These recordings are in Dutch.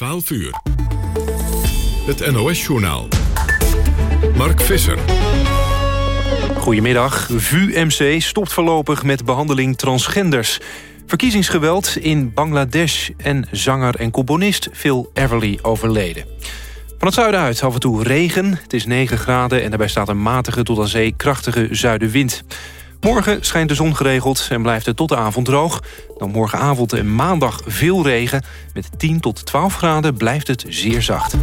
12 uur. Het NOS-journaal. Mark Visser. Goedemiddag. VUMC stopt voorlopig met behandeling transgenders. Verkiezingsgeweld in Bangladesh en zanger en componist Phil Everly overleden. Van het zuiden uit af en toe regen. Het is 9 graden en daarbij staat een matige tot aan zee krachtige zuidenwind. Morgen schijnt de zon geregeld en blijft het tot de avond droog. Dan morgenavond en maandag veel regen. Met 10 tot 12 graden blijft het zeer zacht.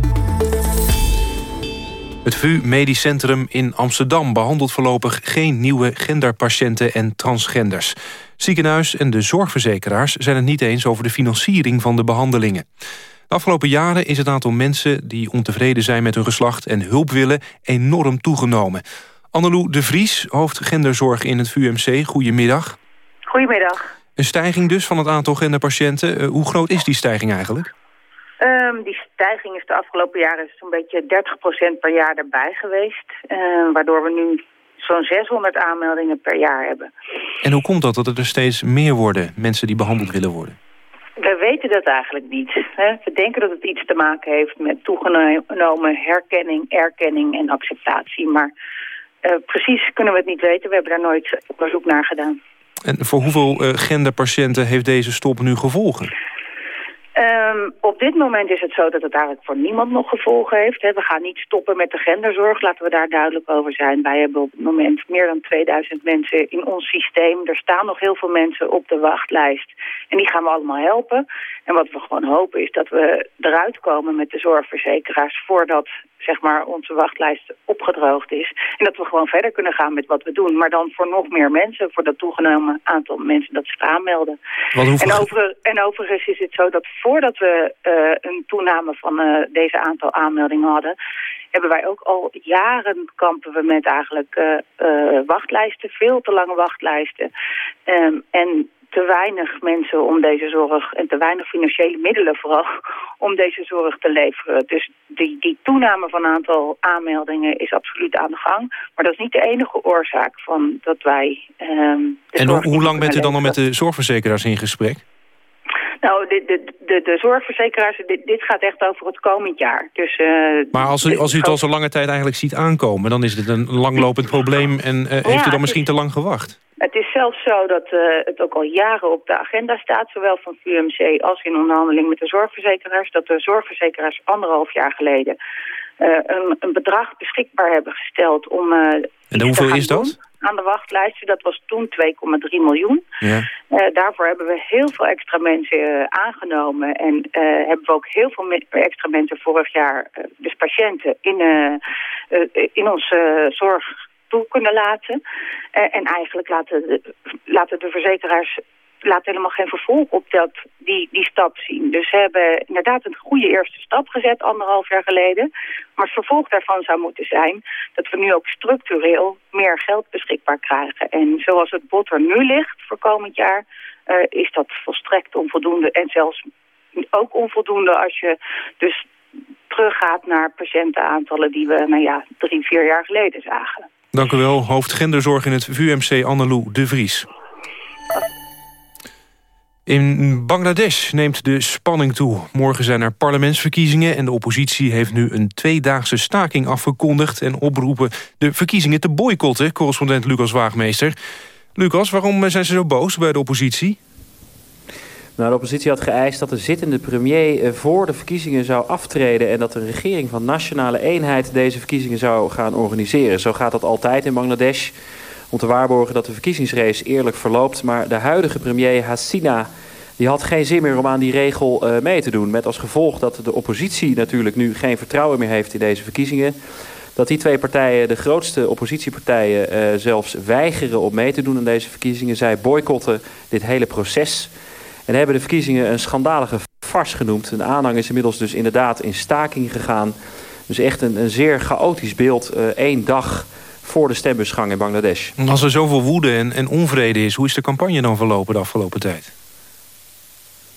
Het VU Medisch Centrum in Amsterdam behandelt voorlopig geen nieuwe genderpatiënten en transgenders. Ziekenhuis en de zorgverzekeraars zijn het niet eens over de financiering van de behandelingen. De afgelopen jaren is het aantal mensen die ontevreden zijn met hun geslacht en hulp willen enorm toegenomen. Annelou de Vries, hoofd genderzorg in het VUMC. Goedemiddag. Goedemiddag. Een stijging dus van het aantal genderpatiënten. Uh, hoe groot is die stijging eigenlijk? Um, die stijging is de afgelopen jaren zo'n beetje 30% per jaar erbij geweest. Uh, waardoor we nu zo'n 600 aanmeldingen per jaar hebben. En hoe komt dat dat er steeds meer worden, mensen die behandeld willen worden? We weten dat eigenlijk niet. Hè? We denken dat het iets te maken heeft met toegenomen herkenning, erkenning en acceptatie. Maar precies kunnen we het niet weten. We hebben daar nooit onderzoek naar gedaan. En voor hoeveel uh, genderpatiënten heeft deze stop nu gevolgen? Um, op dit moment is het zo dat het eigenlijk voor niemand nog gevolgen heeft. We gaan niet stoppen met de genderzorg, laten we daar duidelijk over zijn. Wij hebben op het moment meer dan 2000 mensen in ons systeem. Er staan nog heel veel mensen op de wachtlijst. En die gaan we allemaal helpen. En wat we gewoon hopen is dat we eruit komen met de zorgverzekeraars... voordat zeg maar, onze wachtlijst opgedroogd is. En dat we gewoon verder kunnen gaan met wat we doen. Maar dan voor nog meer mensen, voor dat toegenomen aantal mensen dat zich aanmelden. En, over, en overigens is het zo dat voordat we uh, een toename van uh, deze aantal aanmeldingen hadden hebben wij ook al jaren kampen we met eigenlijk uh, wachtlijsten, veel te lange wachtlijsten. Um, en te weinig mensen om deze zorg en te weinig financiële middelen vooral om deze zorg te leveren. Dus die, die toename van aantal aanmeldingen is absoluut aan de gang. Maar dat is niet de enige oorzaak van dat wij... Um, en hoe lang bent u dan al met de zorgverzekeraars in gesprek? Nou, de, de, de, de zorgverzekeraars, dit, dit, gaat echt over het komend jaar. Dus, uh, maar als u, als u het al zo lange tijd eigenlijk ziet aankomen... dan is het een langlopend probleem en uh, heeft u dan misschien te lang gewacht? Het is zelfs zo dat uh, het ook al jaren op de agenda staat... zowel van VUMC als in onderhandeling met de zorgverzekeraars... dat de zorgverzekeraars anderhalf jaar geleden... een, een, bedrag beschikbaar hebben gesteld om... en hoeveel is dat? aan de wachtlijsten. Dat was toen 2,3 miljoen. Ja. Daarvoor hebben we heel veel extra mensen aangenomen. En hebben we ook heel veel extra mensen vorig jaar, dus patiënten, in, in onze zorg toe kunnen laten. en eigenlijk laten de, laten de verzekeraars laat helemaal geen vervolg op dat, die, die stap zien. Dus ze hebben inderdaad een goede eerste stap gezet anderhalf jaar geleden. Maar het vervolg daarvan zou moeten zijn dat we nu ook structureel meer geld beschikbaar krijgen. En zoals het bod er nu ligt voor komend jaar, uh, is dat volstrekt onvoldoende. En zelfs ook onvoldoende als je dus teruggaat naar patiëntenaantallen die we nou ja, drie, vier jaar geleden zagen. Dank u wel, hoofd genderzorg in het VUMC Annelou de Vries. In Bangladesh neemt de spanning toe. Morgen zijn er parlementsverkiezingen... en de oppositie heeft nu een tweedaagse staking afgekondigd... en oproepen de verkiezingen te boycotten, correspondent Lucas Waagmeester. Lucas, waarom zijn ze zo boos bij de oppositie? Nou, de oppositie had geëist dat de zittende premier eh, voor de verkiezingen zou aftreden... en dat de regering van Nationale Eenheid deze verkiezingen zou gaan organiseren. Zo gaat dat altijd in Bangladesh om te waarborgen dat de verkiezingsrace eerlijk verloopt. Maar de huidige premier Hasina die had geen zin meer om aan die regel uh, mee te doen. Met als gevolg dat de oppositie natuurlijk nu geen vertrouwen meer heeft in deze verkiezingen. Dat die twee partijen, de grootste oppositiepartijen, uh, zelfs weigeren om mee te doen aan deze verkiezingen. Zij boycotten dit hele proces. En hebben de verkiezingen een schandalige fars genoemd. Een aanhang is inmiddels dus inderdaad in staking gegaan. Dus echt een, een zeer chaotisch beeld. Uh, één dag voor de stembusgang in Bangladesh. Als er zoveel woede en, en onvrede is, hoe is de campagne dan verlopen de afgelopen tijd?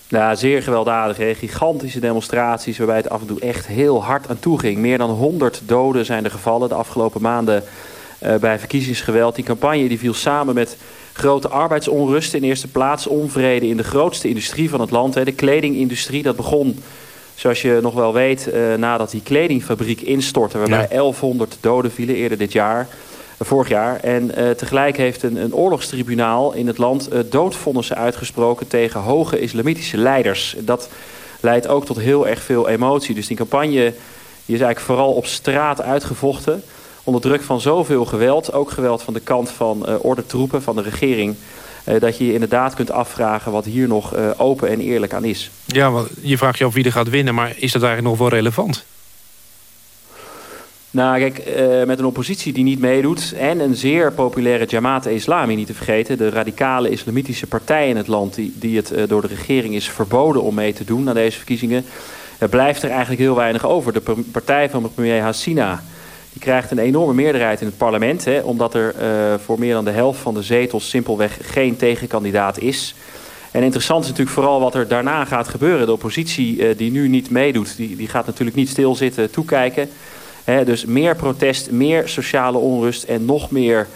Ja, zeer gewelddadig. Hè? Gigantische demonstraties waarbij het af en toe echt heel hard aan toe ging. Meer dan 100 doden zijn er gevallen de afgelopen maanden uh, bij verkiezingsgeweld. Die campagne die viel samen met grote arbeidsonrust. In eerste plaats onvrede in de grootste industrie van het land. Hè? De kledingindustrie, dat begon Zoals je nog wel weet, nadat die kledingfabriek instortte... waarbij 1100 doden vielen eerder dit jaar vorig jaar. En uh, tegelijk heeft een, een oorlogstribunaal in het land doodvonnissen uitgesproken tegen hoge islamitische leiders. Dat leidt ook tot heel erg veel emotie. Dus die campagne die is eigenlijk vooral op straat uitgevochten. Onder druk van zoveel geweld, ook geweld van de kant van uh, ordentroepen, van de regering. dat je je inderdaad kunt afvragen wat hier nog open en eerlijk aan is. Ja, je vraagt je af wie er gaat winnen, maar is dat eigenlijk nog wel relevant? Nou, kijk, uh, met een oppositie die niet meedoet... en een zeer populaire Jamaat-e-Islami niet te vergeten... de radicale islamitische partij in het land... die, die het uh, door de regering is verboden om mee te doen aan deze verkiezingen... Blijft er eigenlijk heel weinig over. De partij van premier Hassina die krijgt een enorme meerderheid in het parlement... Hè, omdat er voor meer dan de helft van de zetels simpelweg geen tegenkandidaat is... En interessant is natuurlijk vooral wat er daarna gaat gebeuren. De oppositie die nu niet meedoet, die, die gaat natuurlijk niet stilzitten toekijken dus meer protest, meer sociale onrust en nog meer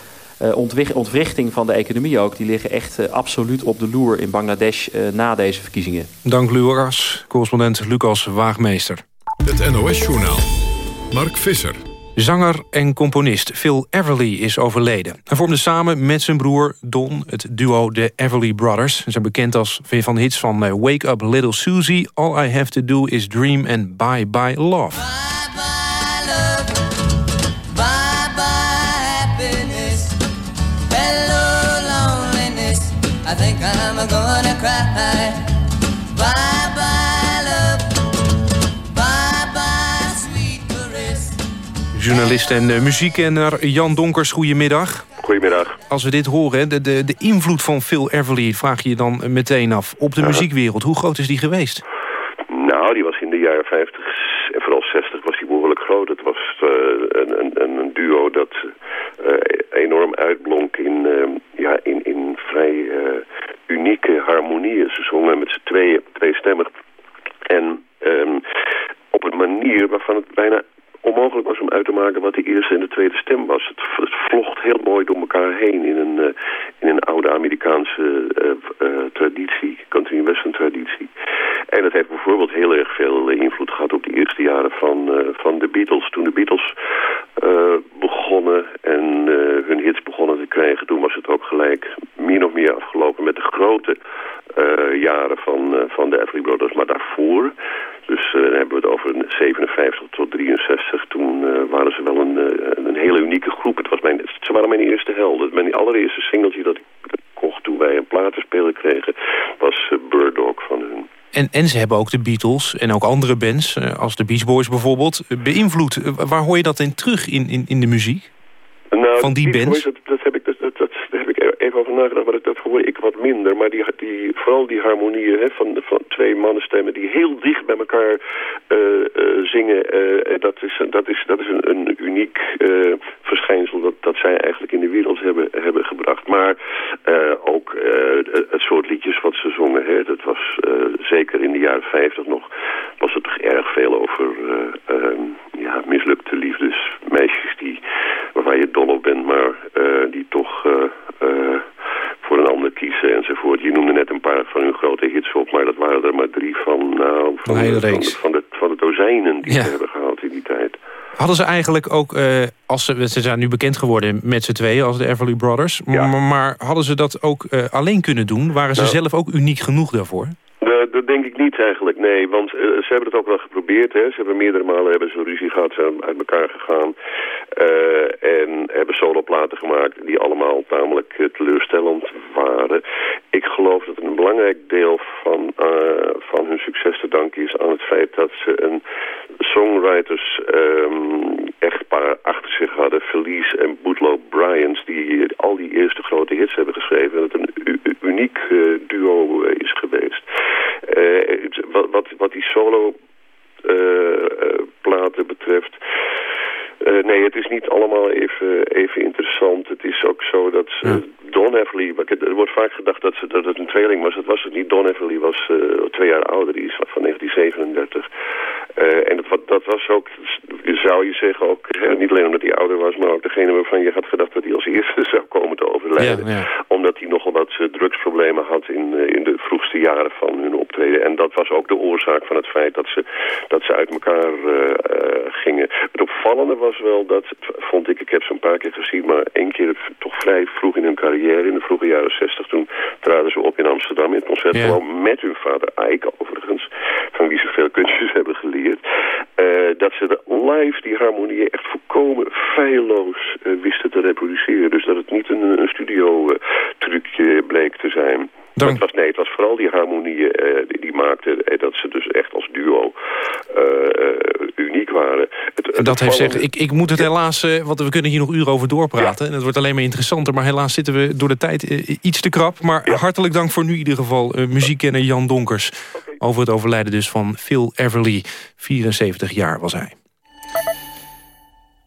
uh, ontwrichting van de economie ook. Die liggen echt uh, absoluut op de loer in Bangladesh uh, na deze verkiezingen. Dank Lucas, correspondent Lucas Waagmeester. Het NOS-journaal. Mark Visser. Zanger en componist Phil Everly is overleden. Hij vormde samen met zijn broer Don het duo The Everly Brothers. Ze zijn bekend als van hits van Wake Up Little Susie... All I Have To Do Is Dream and Bye Bye Love. Journalist en uh, muziekkenner Jan Donkers, goedemiddag. Goedemiddag. Als we dit horen, de, de, de invloed van Phil Everly vraag je je dan meteen af. Op de muziekwereld, hoe groot is die geweest? Nou, die was in de jaren 50 en vooral 60 was die behoorlijk groot. Het was uh, een, een, een, duo dat enorm uitblonk in, ja, in, in vrij unieke harmonieën. Ze zongen met z'n tweeën, tweestemmig. En um, op een manier waarvan het bijna onmogelijk was om uit te maken wat de eerste en de tweede stem was. Het, vlocht heel mooi door elkaar heen in een, uh, in een oude Amerikaanse uh, uh, traditie, country western traditie. En dat heeft bijvoorbeeld heel erg veel invloed gehad op de eerste jaren van, van de Beatles. Toen de Beatles begonnen en hun hits begonnen te krijgen, toen was het ook gelijk min of meer afgelopen met de grote jaren van, van de Everly Brothers. Maar daarvoor dus uh, dan hebben we het over 57 tot 63. Toen uh, waren ze wel een, uh, een hele unieke groep. Het was mijn, ze waren mijn eerste helden. Mijn allereerste singeltje dat ik kocht toen wij een platenspeler kregen... was Bird Dog van hun. En, en ze hebben ook de Beatles en ook andere bands, als de Beach Boys bijvoorbeeld, beïnvloed. Waar hoor je dat in terug in, in, in de muziek? Nou, van die bands? dat, dat, heb ik, dat, dat, dat, daar heb ik even over nagedacht, maar dat, hoor ik wat minder. Maar die, die, vooral die harmonieën hè, van, van twee mannenstemmen die heel dicht bij elkaar uh, uh, zingen. Uh, dat is, dat is, dat is een, een uniek verschijnsel dat, dat zij eigenlijk in de wereld hebben, hebben gebracht. Maar ook het soort liedjes wat ze zongen, hè, dat was zeker in de jaren 50 nog, was het toch erg veel over ehm, ja, mislukte liefdes. Meisjes die, waarvan je dol op bent, maar die toch voor een ander kiezen enzovoort. Je noemde net een paar van hun grote hits op, maar dat waren er maar drie van, nou, van, de, van, de, van, de, van de dozijnen die ja. ze hebben gehaald in die tijd. Hadden ze eigenlijk ook, uh, als ze, ze zijn nu bekend geworden met z'n tweeën als de Everly Brothers, ja. maar hadden ze dat ook uh, alleen kunnen doen? Waren ze nou, zelf ook uniek genoeg daarvoor? Uh, dat denk ik niet eigenlijk, nee. Want uh, ze hebben het ook wel geprobeerd. Hè. Ze hebben meerdere malen hebben ze ruzie gehad, zijn uit elkaar gegaan. Uh, en hebben soloplaten gemaakt die allemaal tamelijk teleurstellend waren. Ik geloof dat een belangrijk deel van, van hun succes te danken is aan het feit dat ze een songwriters um, echtpaar achter zich hadden. Felice en Bootlow Bryans, die al die eerste grote hits hebben geschreven. Dat het een uniek duo is geweest. Uh, wat, wat, wat die solo uh, platen betreft... Uh, nee, het is niet allemaal even, even interessant. Het is ook zo dat ja. Don Everly... Er wordt vaak gedacht dat, ze, dat het een tweeling was. Dat was het niet. Don Everly was twee jaar ouder. Die is van 1937. en dat, dat was ook, zou je zeggen, ook niet alleen omdat hij ouder was... maar ook degene waarvan je had gedacht dat hij als eerste zou komen te Ja, ja. Omdat hij nogal wat drugsproblemen had in, in de vroegste jaren van hun optreden. En dat was ook de oorzaak van het feit dat ze, dat ze uit elkaar gingen. Het opvallende was wel dat, vond ik, ik heb ze een paar keer gezien, maar één keer toch vrij vroeg in hun carrière, in de vroege jaren 60, toen traden ze op in Amsterdam in het concertgebouw met hun vader Eik overigens, van wie ze veel kunstjes hebben geleerd. dat ze de live die harmonieën echt volkomen feilloos uh, wisten te reproduceren. Dus dat het niet een, een studio-trucje bleek te zijn. Dan... Het was, nee, het was vooral die harmonieën uh, die, die maakten dat ze dus echt als duo uh, uniek waren. Het, dat heeft zegt, ik, ik moet het helaas, want we kunnen hier nog uren over doorpraten. En het wordt alleen maar interessanter, maar helaas zitten we door de tijd iets te krap. Maar hartelijk dank voor nu in ieder geval, muziekkenner Jan Donkers. Over het overlijden dus van Phil Everly, 74 jaar was hij.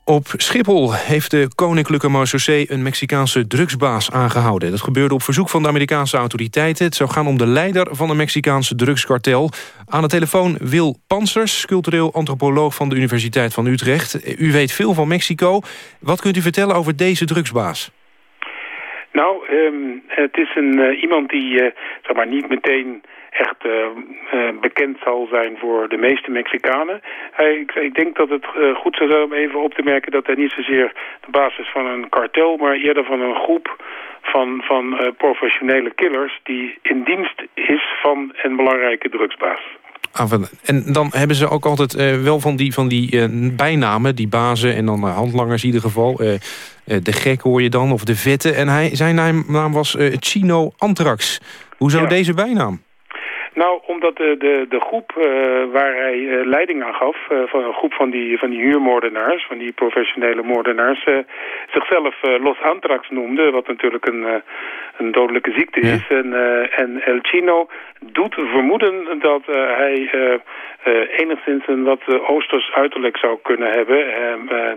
Op Schiphol heeft de Koninklijke Marseillais een Mexicaanse drugsbaas aangehouden. Dat gebeurde op verzoek van de Amerikaanse autoriteiten. Het zou gaan om de leider van een Mexicaanse drugskartel. Aan de telefoon Wil Pansers, cultureel antropoloog van de Universiteit van Utrecht. U weet veel van Mexico. Wat kunt u vertellen over deze drugsbaas? Nou, um, het is een, uh, iemand die uh, zeg maar niet meteen echt uh, uh, bekend zal zijn voor de meeste Mexicanen. Hij, ik, ik, denk dat het uh, goed zou zijn om even op te merken dat hij niet zozeer de basis van een kartel, maar eerder van een groep van, van professionele killers die in dienst is van een belangrijke drugsbaas. Ah, en dan hebben ze ook altijd wel van die, van die bijnamen, die bazen en dan handlangers in ieder geval. de gek hoor je dan, of de vette. En hij, zijn naam, was Chino Antrax. Hoezo ja. deze bijnaam? Nou, omdat de, de, de groep uh, waar hij uh, leiding aan gaf, uh, van een groep van die, van die huurmoordenaars, van die professionele moordenaars, zichzelf Los Antrax noemde, wat natuurlijk een, een dodelijke ziekte is. En, en El Chino doet vermoeden dat hij enigszins een wat oosters uiterlijk zou kunnen hebben.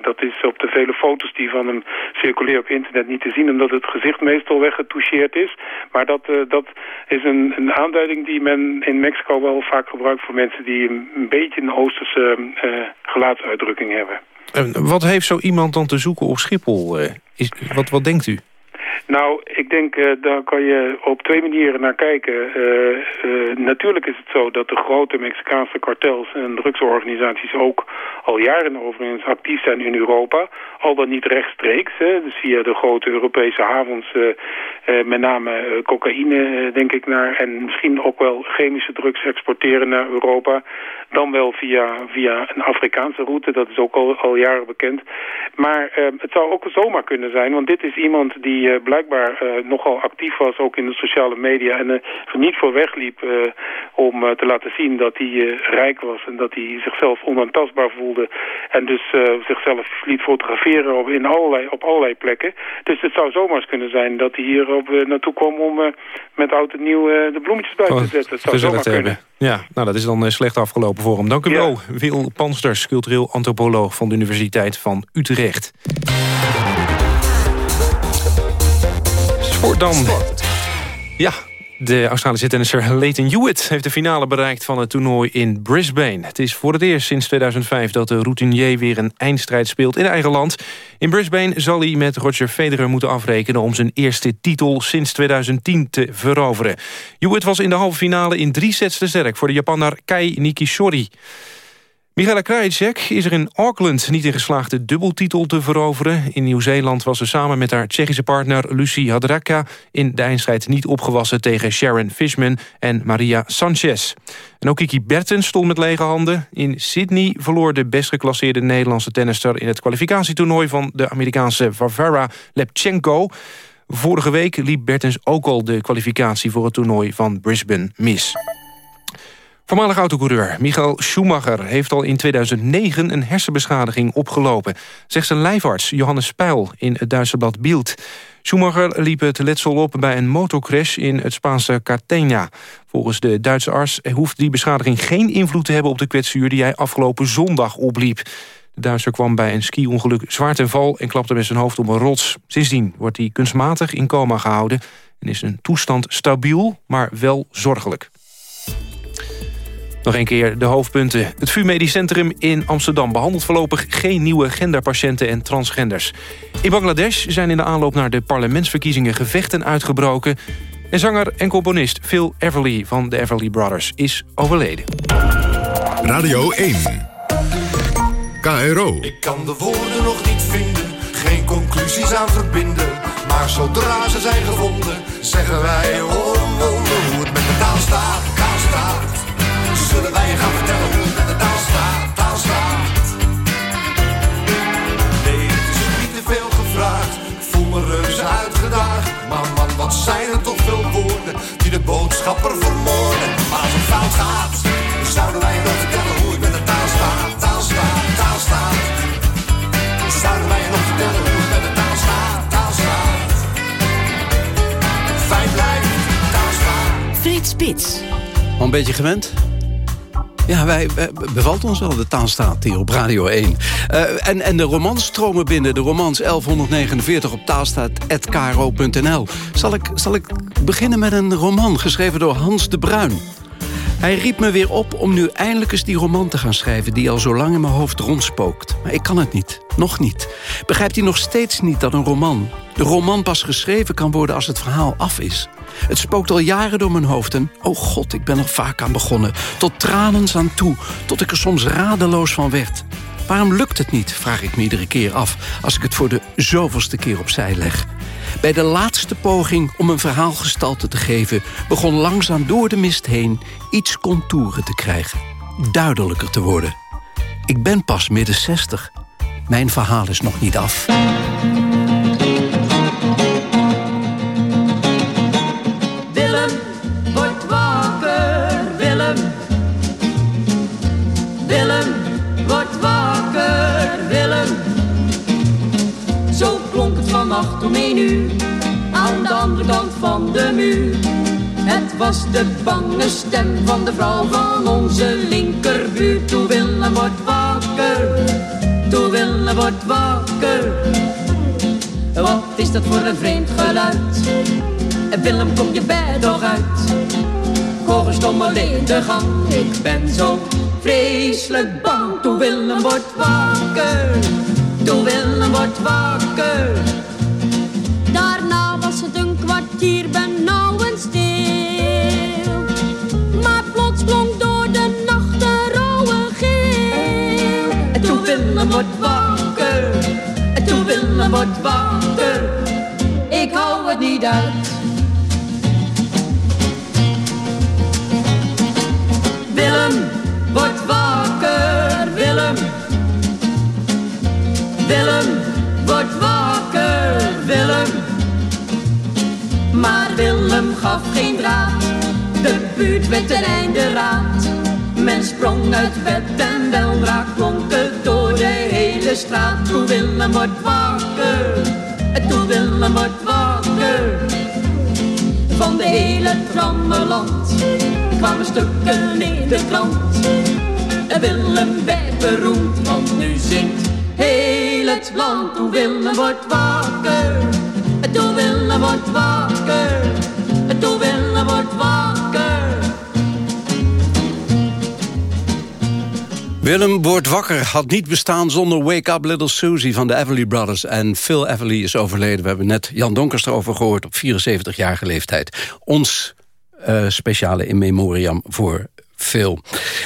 dat is op de vele foto's die van hem circuleren op internet niet te zien, omdat het gezicht meestal weggetoucheerd is. Maar dat, dat is een, een aanduiding die men in Mexico wel vaak gebruikt voor mensen die een beetje een Oosterse uh, gelaatsuitdrukking hebben. En wat heeft zo iemand dan te zoeken op Schiphol? Uh, is, wat, wat denkt u? Nou, ik denk, uh, daar kan je op twee manieren naar kijken. Uh, uh, natuurlijk is het zo dat de grote Mexicaanse kartels en drugsorganisaties ook al jaren overigens actief zijn in Europa. Al dan niet rechtstreeks, hè, dus via de grote Europese havens, met name cocaïne denk ik naar, en misschien ook wel chemische drugs exporteren naar Europa. Dan wel via, via een Afrikaanse route, dat is ook al, al jaren bekend. Maar het zou ook zomaar kunnen zijn, want dit is iemand die blijkbaar uh, nogal actief was, ook in de sociale media. En er uh, niet voor wegliep uh, om te laten zien dat hij rijk was. En dat hij zichzelf onaantastbaar voelde. En dus zichzelf liet fotograferen op, in allerlei, op allerlei plekken. Dus het zou zomaar eens kunnen zijn dat hij hier op, naartoe kwam om met oud en nieuw de bloemetjes buiten te zetten. Het zou zomaar kunnen. Ja, nou dat is dan slecht afgelopen voor hem. Dank u ja. wel, Wil Pansters, cultureel antropoloog van de Universiteit van Utrecht. Sport dan. Ja, de Australische tennisser Leighton Hewitt heeft de finale bereikt van het toernooi in Brisbane. Het is voor het eerst sinds 2005 dat de routinier weer een eindstrijd speelt in eigen land. In Brisbane zal hij met Roger Federer moeten afrekenen om zijn eerste titel sinds 2010 te veroveren. Hewitt was in de halve finale in drie sets te sterk voor de Japanner Kei Nikishori. Michaela Krajicek is er in Auckland niet in geslaagd de dubbeltitel te veroveren. In Nieuw-Zeeland was ze samen met haar Tsjechische partner Lucie Hadraka... in de eindstrijd niet opgewassen tegen Sharon Fishman en Maria Sanchez. En ook Kiki Bertens stond met lege handen. In Sydney verloor de best geclasseerde Nederlandse tennister... in het kwalificatietoernooi van de Amerikaanse Varvara Lepchenko... Vorige week liep Bertens ook al de kwalificatie voor het toernooi van Brisbane mis. Voormalig autocoureur Michael Schumacher heeft al in 2009 een hersenbeschadiging opgelopen, zegt zijn lijfarts Johannes Speil in het Duitse blad Bild. Schumacher liep het letsel op bij een motorcrash in het Spaanse Cartagena. Volgens de Duitse arts hoeft die beschadiging geen invloed te hebben op de kwetsuur die hij afgelopen zondag opliep. De Duitser kwam bij een ski-ongeluk zwaar ten val en klapte met zijn hoofd op een rots. Sindsdien wordt hij kunstmatig in coma gehouden en is zijn toestand stabiel, maar wel zorgelijk. Nog een keer de hoofdpunten. Het VU Medisch Centrum in Amsterdam behandelt voorlopig geen nieuwe genderpatiënten en transgenders. In Bangladesh zijn in de aanloop naar de parlementsverkiezingen gevechten uitgebroken. En zanger en componist Phil Everly van de Everly Brothers is overleden. Radio 1. KRO. Ik kan de woorden nog niet vinden, geen conclusies aan verbinden. Maar zodra ze zijn gevonden, zeggen wij oh, oh, oh, hoe het met de taal staat, taal staat. Zullen wij je gaan vertellen hoe het met de taal staat, taal staat. Nee, het is niet te veel gevraagd, ik voel me reuze uitgedaagd. Maar man, wat zijn er toch veel woorden die de boodschapper vermoorden. Maar als het fout gaat, zouden wij je nog vertellen hoe het met de taal staat, taal staat, taal staat. Zouden wij je nog vertellen hoe het met de taal staat, taal staat. Fijn blijft, taal staat. Frits Spits. Al een beetje gewend? Ja, wij, wij- bevalt ons wel, de taal staat hier op Radio 1. Eh, en, en de romans stromen binnen. De romans 1149 op taalstaat.kro.nl. Zal ik, zal ik beginnen met een roman geschreven door Hans de Bruin? Hij riep me weer op om nu eindelijk eens die roman te gaan schrijven... die al zo lang in mijn hoofd rondspookt. Maar ik kan het niet. Nog niet. Begrijpt hij nog steeds niet dat een roman... de roman pas geschreven kan worden als het verhaal af is? Het spookt al jaren door mijn hoofd en... oh god, ik ben er vaak aan begonnen. Tot tranens aan toe, tot ik er soms radeloos van werd. Waarom lukt het niet, vraag ik me iedere keer af... als ik het voor de zoveelste keer opzij leg. Bij de laatste poging om een verhaalgestalte te geven... begon langzaam door de mist heen iets contouren te krijgen. Duidelijker te worden. Ik ben pas midden 60. Mijn verhaal is nog niet af. Het vannacht om één uur, aan de andere kant van de muur. Het was de bange stem van de vrouw van onze linkerbuurt. Toe Willem, word wakker, toe Willem, word wakker. Wat is dat voor een vreemd geluid? Willem, kom je bed nog uit? Ik hoor een stommel in de gang. Ik ben zo vreselijk bang. Toe Willem wordt wakker. Toe Willem wordt wakker. Kwartier benauwend stil. Maar plots klonk door de nacht een rauwe geel. En toe Willem wordt wakker. En toe Willem wordt wakker. Ik hou het niet uit. Willem, word wakker, Willem. Willem, word wakker, Willem. Maar Willem gaf geen draad, de buurt werd ten einde raad. Men sprong uit bed en weldra klonk het door de hele straat. Toen Willem wordt wakker, toen Willem wordt wakker. Van de hele trammeland kwamen stukken in de krant. En Willem werd beroemd, want nu zingt heel het land. Toen Willem wordt wakker, toen Willem wordt wakker, toen Willem wordt wakker. Willem wordt wakker had niet bestaan zonder Wake Up Little Susie van de Everly Brothers. En Phil Everly is overleden. We hebben net Jan Donkers erover gehoord op 74-jarige leeftijd. Ons eh, speciale in memoriam voor Phil.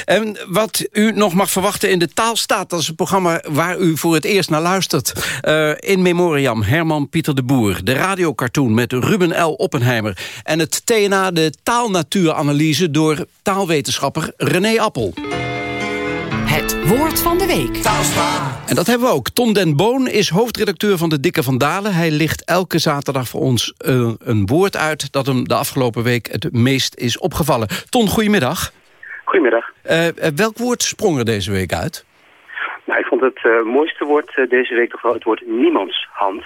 En wat u nog mag verwachten in de taalstaat... dat is een programma waar u voor het eerst naar luistert. Eh, in memoriam Herman Pieter de Boer. De radiocartoon met Ruben L. Oppenheimer. En het TNA, de taalnatuuranalyse... door taalwetenschapper René Appel. Het woord van de week. En dat hebben we ook. Tom den Boon is hoofdredacteur van de Dikke van Dalen. Hij ligt elke zaterdag voor ons eh, een woord uit... dat hem de afgelopen week het meest is opgevallen. Ton, goedemiddag. Goedemiddag. Eh, eh, welk woord sprong er deze week uit? Nou, ik vond het eh, mooiste woord deze week toch wel het woord niemandshand.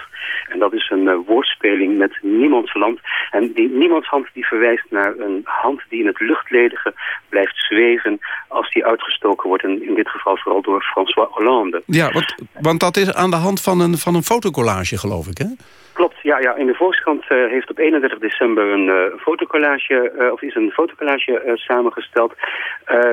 En dat is een woordspeling met niemandsland. En die niemandshand die verwijst naar een hand die in het luchtledige blijft zweven als die uitgestoken wordt. En in dit geval vooral door François Hollande. Ja, want, want dat is aan de hand van een, van een fotocollage, geloof ik, hè? Klopt, Ja, ja, in de Volkskrant uh, heeft op 31 december een uh, fotocollage, uh, of is een fotocollage samengesteld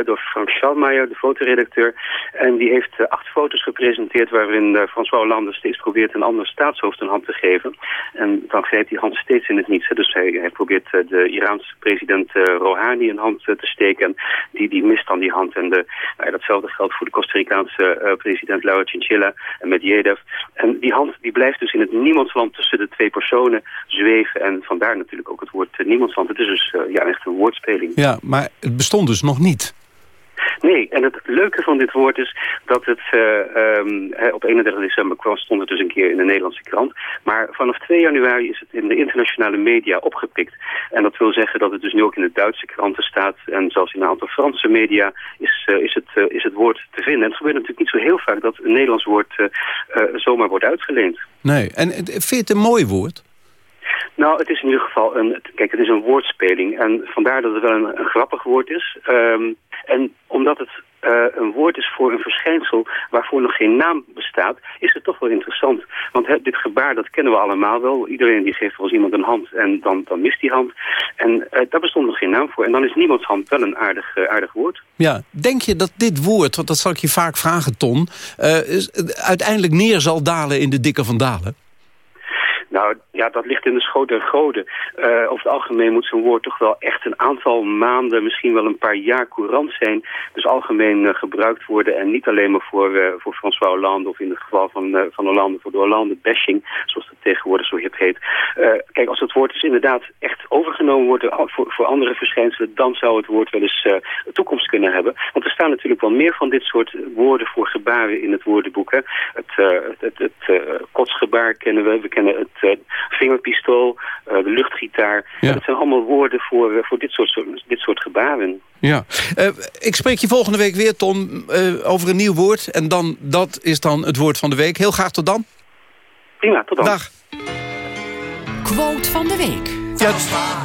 door Frank Schalmeijer, de fotoredacteur. En die heeft acht foto's gepresenteerd waarin François Hollande steeds probeert een ander staatshoofd een hand te geven. En dan grijpt die hand steeds in het niets. Dus hij, probeert de Iraanse president Rouhani een hand te steken. En die, die mist dan die hand. En de, nou datzelfde geldt voor de Costa Ricaanse president Laura Chinchilla en Medvedev. En die hand die blijft dus in het niemandsland tussen de twee personen zweven. En vandaar natuurlijk ook het woord uh, niemandsland. Het is dus uh, ja, echt een woordspeling. Ja, maar het bestond dus nog niet. Nee, en het leuke van dit woord is dat het uh, um, op 31 december kwam, stond het dus een keer in de Nederlandse krant. Maar vanaf 2 januari is het in de internationale media opgepikt. En dat wil zeggen dat het dus nu ook in de Duitse kranten staat. En zelfs in een aantal Franse media is, uh, is, het, uh, is het woord te vinden. En het gebeurt natuurlijk niet zo heel vaak dat een Nederlands woord zomaar wordt uitgeleend. Nee, en vind je het een mooi woord? Nou, het is in ieder geval een... Kijk, het is een woordspeling. En vandaar dat het wel een, grappig woord is. Um, en omdat het uh, een woord is voor een verschijnsel waarvoor nog geen naam bestaat, is het toch wel interessant. Want dit gebaar, dat kennen we allemaal wel. Iedereen die geeft eens iemand een hand en dan, dan mist die hand. En uh, daar bestond nog geen naam voor. En dan is niemands hand wel een aardig, uh, aardig woord. Ja, denk je dat dit woord, want dat zal ik je vaak vragen, Ton... uiteindelijk neer zal dalen in de dikke van Dalen? Nou, ja, dat ligt in de schoot der goden. Uh, over het algemeen moet zo'n woord toch wel echt een aantal maanden, misschien wel een paar jaar courant zijn. Dus algemeen uh, gebruikt worden en niet alleen maar voor, uh, voor François Hollande of in het geval van, van Hollande voor de Hollande bashing, zoals dat tegenwoordig zo hip heet. kijk, als het woord dus inderdaad echt overgenomen wordt voor, voor andere verschijnselen, dan zou het woord wel eens een toekomst kunnen hebben. Want er staan natuurlijk wel meer van dit soort woorden voor gebaren in het woordenboek. Het, het, het kotsgebaar kennen we, we kennen het vingerpistool, uh, de luchtgitaar. Ja. Dat zijn allemaal woorden voor, uh, voor dit, soort, dit soort gebaren. Ja, uh, ik spreek je volgende week weer, Ton, over een nieuw woord. En dan, dat is dan het woord van de week. Heel graag tot dan. Prima, tot dan. Dag. Quote van de week. Ja,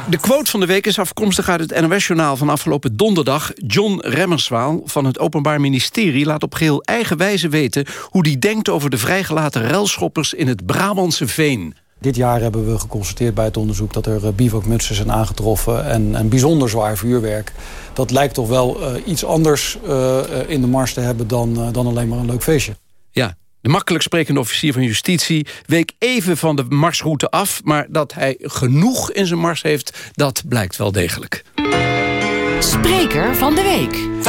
de quote van de week is afkomstig uit het NOS-journaal van afgelopen donderdag. John Remmerswaal van het Openbaar Ministerie laat op geheel eigen wijze weten... hoe die denkt over de vrijgelaten relschoppers in het Brabantse Veen. Dit jaar hebben we geconstateerd bij het onderzoek dat er bivakmutsen zijn aangetroffen en, en bijzonder zwaar vuurwerk. Dat lijkt toch wel uh, iets anders uh, in de mars te hebben dan, dan alleen maar een leuk feestje. Ja, de makkelijk sprekende officier van justitie week even van de marsroute af... maar dat hij genoeg in zijn mars heeft, dat blijkt wel degelijk. Spreker van de week.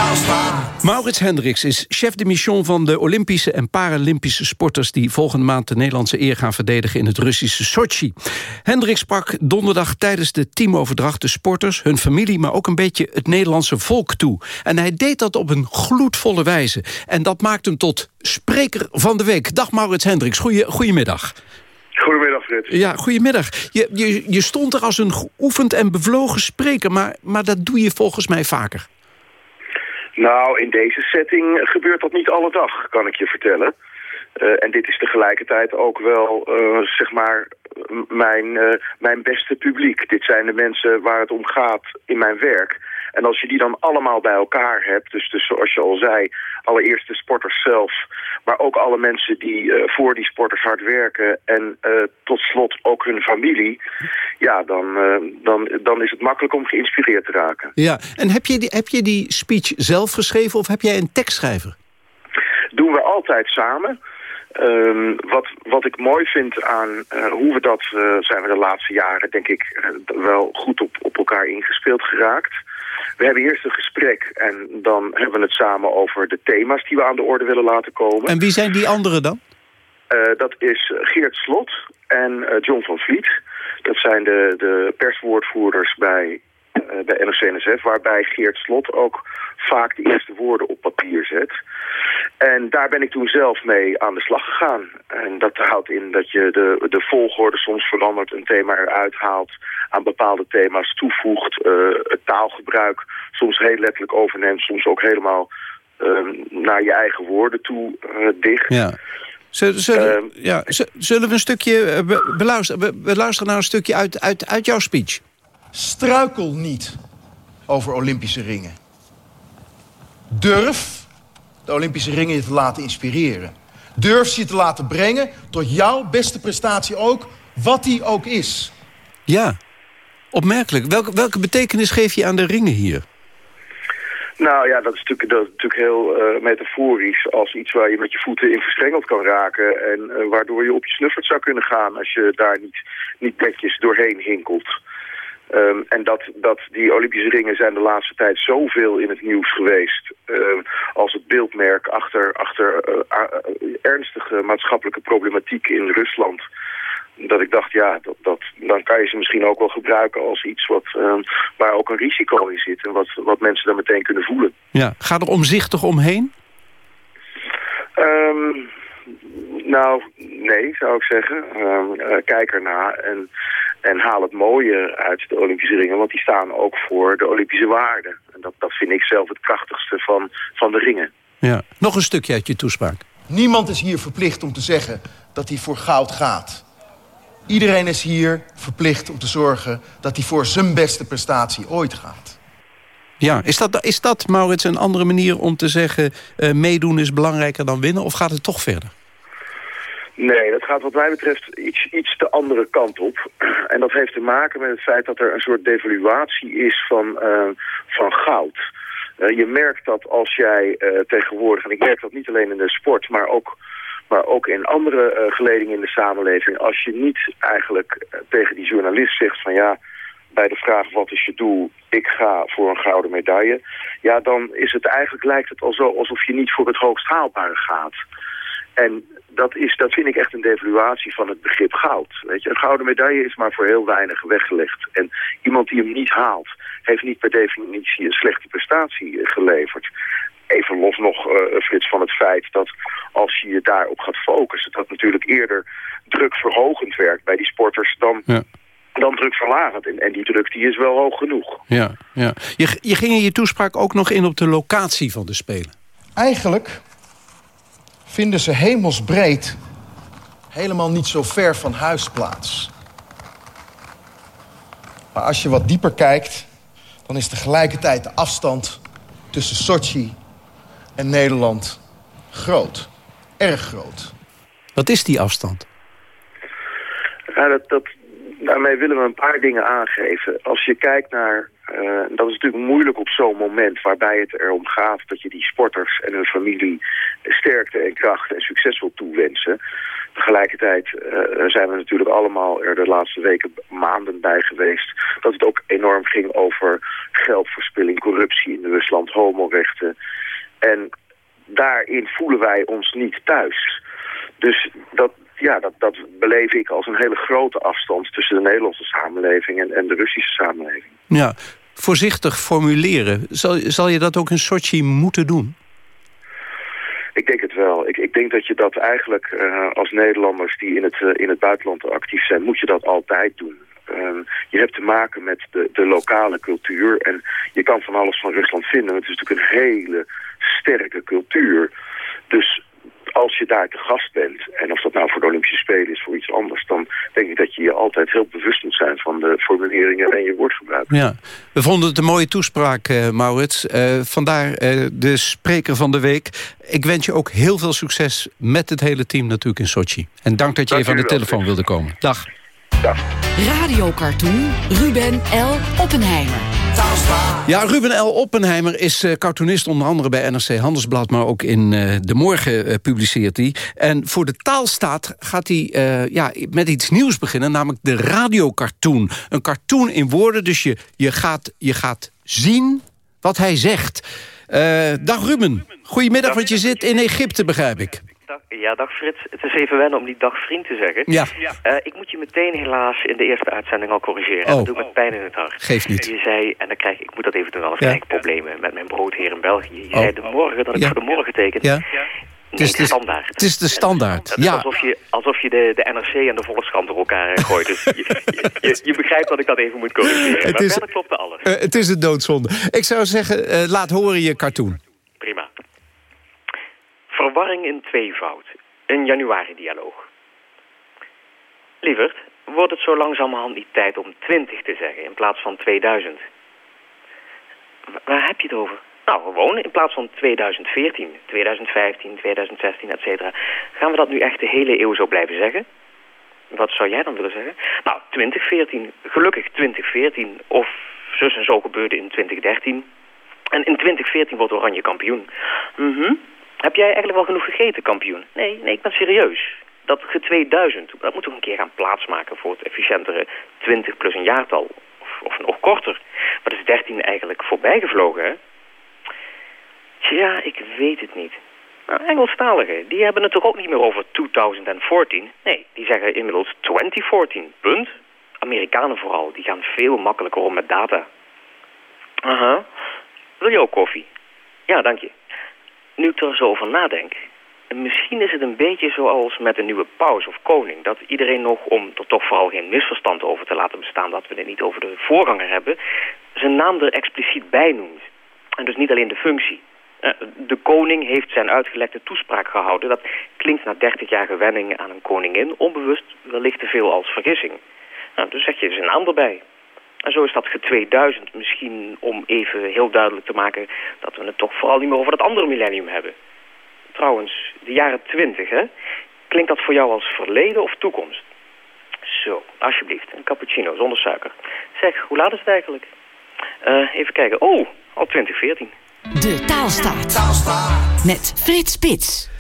Maurits Hendricks is chef de mission van de Olympische en Paralympische sporters... die volgende maand de Nederlandse eer gaan verdedigen in het Russische Sochi. Hendricks sprak donderdag tijdens de teamoverdracht de sporters... hun familie, maar ook een beetje het Nederlandse volk toe. En hij deed dat op een gloedvolle wijze. En dat maakt hem tot spreker van de week. Dag Maurits Hendricks, goeie, goedemiddag. Goedemiddag, Fred. Ja, goedemiddag. Je, je, je stond er als een geoefend en bevlogen spreker... Maar, maar dat doe je volgens mij vaker. Nou, in deze setting gebeurt dat niet alle dag, kan ik je vertellen. Uh, en dit is tegelijkertijd ook wel, uh, zeg maar, mijn, uh, mijn beste publiek. Dit zijn de mensen waar het om gaat in mijn werk. En als je die dan allemaal bij elkaar hebt, dus, dus zoals je al zei, allereerst de sporters zelf, maar ook alle mensen die uh, voor die sporters hard werken en uh, tot slot ook hun familie, ja, dan, uh, dan, dan is het makkelijk om geïnspireerd te raken. Ja, en heb je die, heb je die speech zelf geschreven of heb jij een tekstschrijver? Doen we altijd samen. Um, wat, wat ik mooi vind aan uh, hoe we dat, uh, zijn we de laatste jaren denk ik uh, wel goed op, op elkaar ingespeeld geraakt. We hebben eerst een gesprek en dan hebben we het samen over de thema's die we aan de orde willen laten komen. En wie zijn die anderen dan? Uh, dat is Geert Slot en uh, John van Vliet. Dat zijn de, de perswoordvoerders bij, bij NOC-NSF, waarbij Geert Slot ook vaak de eerste woorden op papier zet. En daar ben ik toen zelf mee aan de slag gegaan. En dat houdt in dat je de, de volgorde soms verandert, een thema eruit haalt, aan bepaalde thema's toevoegt, uh, het taalgebruik soms heel letterlijk overneemt, soms ook helemaal uh, naar je eigen woorden toe uh, dicht. Ja. Zullen, zullen, ja, zullen we een stukje beluisteren? We luisteren naar een stukje uit, uit, uit jouw speech. Struikel niet over Olympische ringen. Durf de Olympische ringen je te laten inspireren. Durf ze je te laten brengen tot jouw beste prestatie ook Wat die ook is. Ja, opmerkelijk. Welke, welke betekenis geef je aan de ringen hier? Nou ja, dat is natuurlijk, dat is natuurlijk heel uh, metaforisch als iets waar je met je voeten in verstrengeld kan raken. En uh, waardoor je op je snuffert zou kunnen gaan als je daar niet, niet netjes doorheen hinkelt. Um, en dat, dat die Olympische ringen zijn de laatste tijd zoveel in het nieuws geweest... Uh, als het beeldmerk achter, achter uh, ernstige maatschappelijke problematiek in Rusland... dat ik dacht, ja, dat, dat, dan kan je ze misschien ook wel gebruiken als iets wat, uh, waar ook een risico in zit... en wat, wat mensen dan meteen kunnen voelen. Ja, gaat er omzichtig omheen? Um, nou, nee, zou ik zeggen. Uh, kijk erna en, en haal het mooie uit de Olympische ringen, want die staan ook voor de Olympische waarden. En dat, dat vind ik zelf het krachtigste van, van de ringen. Ja. Nog een stukje uit je toespraak. Niemand is hier verplicht om te zeggen dat hij voor goud gaat. Iedereen is hier verplicht om te zorgen dat hij voor zijn beste prestatie ooit gaat. Ja, is dat, is dat Maurits, een andere manier om te zeggen... Uh, meedoen is belangrijker dan winnen, of gaat het toch verder? Nee, dat gaat wat mij betreft iets, iets de andere kant op. En dat heeft te maken met het feit dat er een soort devaluatie is van, uh, van goud. Uh, je merkt dat als jij uh, tegenwoordig, en ik merk dat niet alleen in de sport, maar ook, maar ook in andere geledingen in de samenleving, als je niet eigenlijk tegen die journalist zegt van ja, bij de vraag wat is je doel, ik ga voor een gouden medaille, ja dan is het eigenlijk, lijkt het al zo alsof je niet voor het hoogst haalbare gaat. En dat, is, dat vind ik echt een devaluatie van het begrip goud. Weet je, een gouden medaille is maar voor heel weinig weggelegd. En iemand die hem niet haalt, heeft niet per definitie een slechte prestatie geleverd. Even los nog, uh, Frits, van het feit dat als je je daarop gaat focussen... dat natuurlijk eerder drukverhogend werkt bij die sporters dan... Ja dan drukverlagend. En, en die druk die is wel hoog genoeg. Ja, ja. Je, je ging in je toespraak ook nog in op de locatie van de Spelen. Eigenlijk vinden ze hemelsbreed helemaal niet zo ver van huis plaats. Maar als je wat dieper kijkt, dan is tegelijkertijd de afstand tussen Sochi en Nederland groot. Erg groot. Wat is die afstand? Ja, dat, dat, daarmee willen we een paar dingen aangeven. Als je kijkt naar uh, dat is natuurlijk moeilijk op zo'n moment waarbij het erom gaat dat je die sporters en hun familie sterkte en kracht en succes wil toewensen. Tegelijkertijd uh, zijn we natuurlijk allemaal er de laatste weken, maanden bij geweest... dat het ook enorm ging over geldverspilling, corruptie in Rusland, homorechten. En daarin voelen wij ons niet thuis. Dus dat, ja, dat, dat beleef ik als een hele grote afstand tussen de Nederlandse samenleving en, en de Russische samenleving. Ja, voorzichtig formuleren. Zal, zal je dat ook in Sochi moeten doen? Ik denk het wel. Ik, ik denk dat je dat eigenlijk uh, als Nederlanders die in het, uh, in het buitenland actief zijn, moet je dat altijd doen. Um, je hebt te maken met de, de lokale cultuur en je kan van alles van Rusland vinden. Het is natuurlijk een hele sterke cultuur. Dus als je daar te gast bent, en of dat nou voor de Olympische Spelen is voor iets anders, dan denk ik dat je je altijd heel bewust moet zijn van de formuleringen en je woordgebruik. Ja, we vonden het een mooie toespraak, uh, Maurits. Uh, vandaar uh, de spreker van de week. Ik wens je ook heel veel succes met het hele team natuurlijk in Sochi. En dank dat je dank even aan de telefoon wilde komen. Dag. Dag. Radiocartoon Ruben L. Oppenheimer. Ja, Ruben L. Oppenheimer is uh, cartoonist onder andere bij NRC Handelsblad... maar ook in uh, De Morgen uh, publiceert hij. En voor de taalstaat gaat hij ja, met iets nieuws beginnen... namelijk de radiocartoon. Een cartoon in woorden, dus je, je, gaat, je gaat zien wat hij zegt. dag Ruben, goedemiddag, want je zit in Egypte, begrijp ik. Dag, ja, dag Frits. Het is even wennen om niet dag vriend te zeggen. Ja. Uh, ik moet je meteen helaas in de eerste uitzending al corrigeren. Oh. Dat doet me pijn in het hart. Geeft niet. Je zei, en dan krijg ik, ik moet dat even doen, wel ja. problemen met mijn broodheer in België. Je oh. zei de morgen dat ik ja. voor de morgen teken. Ja. ja. Het is, de standaard. Het is de standaard, ja. alsof je, alsof je de, de NRC en de Volkskrant door elkaar gooit. Dus je, je, je, begrijpt dat ik dat even moet corrigeren. Het maar is, verder klopt alles. Uh, het is een doodzonde. Ik zou zeggen, uh, laat horen je cartoon. Verwarring in tweevoud. Een januari-dialoog. Lieverd, wordt het zo langzamerhand niet tijd om 20 te zeggen in plaats van 2000? Waar heb je het over? Nou, gewoon in plaats van 2014, 2015, 2016, et cetera. Gaan we dat nu echt de hele eeuw zo blijven zeggen? Wat zou jij dan willen zeggen? Nou, 2014. Gelukkig 2014. Of zus en zo gebeurde in 2013. En in 2014 wordt Oranje kampioen. Mhm. Heb jij eigenlijk wel genoeg gegeten, kampioen? Nee, nee, ik ben serieus. Dat ge 2000, dat moet toch een keer gaan plaatsmaken voor het efficiëntere 20 plus een jaartal. Of, of nog korter. Dat is 13 eigenlijk voorbijgevlogen, hè? Tja, ik weet het niet. Nou, Engelstaligen, die hebben het toch ook niet meer over 2014? Nee, die zeggen inmiddels 2014, punt. Amerikanen vooral, die gaan veel makkelijker om met data. Aha. Wil je ook koffie? Ja, dank je. Nu ik er zo over nadenk... Misschien is het een beetje zoals met een nieuwe paus of koning. Dat iedereen nog, om er toch vooral geen misverstand over te laten bestaan... dat we het niet over de voorganger hebben... zijn naam er expliciet bij noemt. En dus niet alleen de functie. Eh, de koning heeft zijn uitgelekte toespraak gehouden. Dat klinkt na 30 jaar gewenning aan een koningin... onbewust wellicht te veel als vergissing. Nou, dus zeg je zijn naam erbij. En zo is dat ge 2000 misschien om even heel duidelijk te maken... dat we het toch vooral niet meer over dat andere millennium hebben. Trouwens, de jaren 20, hè? Klinkt dat voor jou als verleden of toekomst? Zo, alsjeblieft, een cappuccino zonder suiker. Zeg, hoe laat is het eigenlijk? Uh, even kijken. Oh, al 2014. De Taalstaat. Met Frits Spits.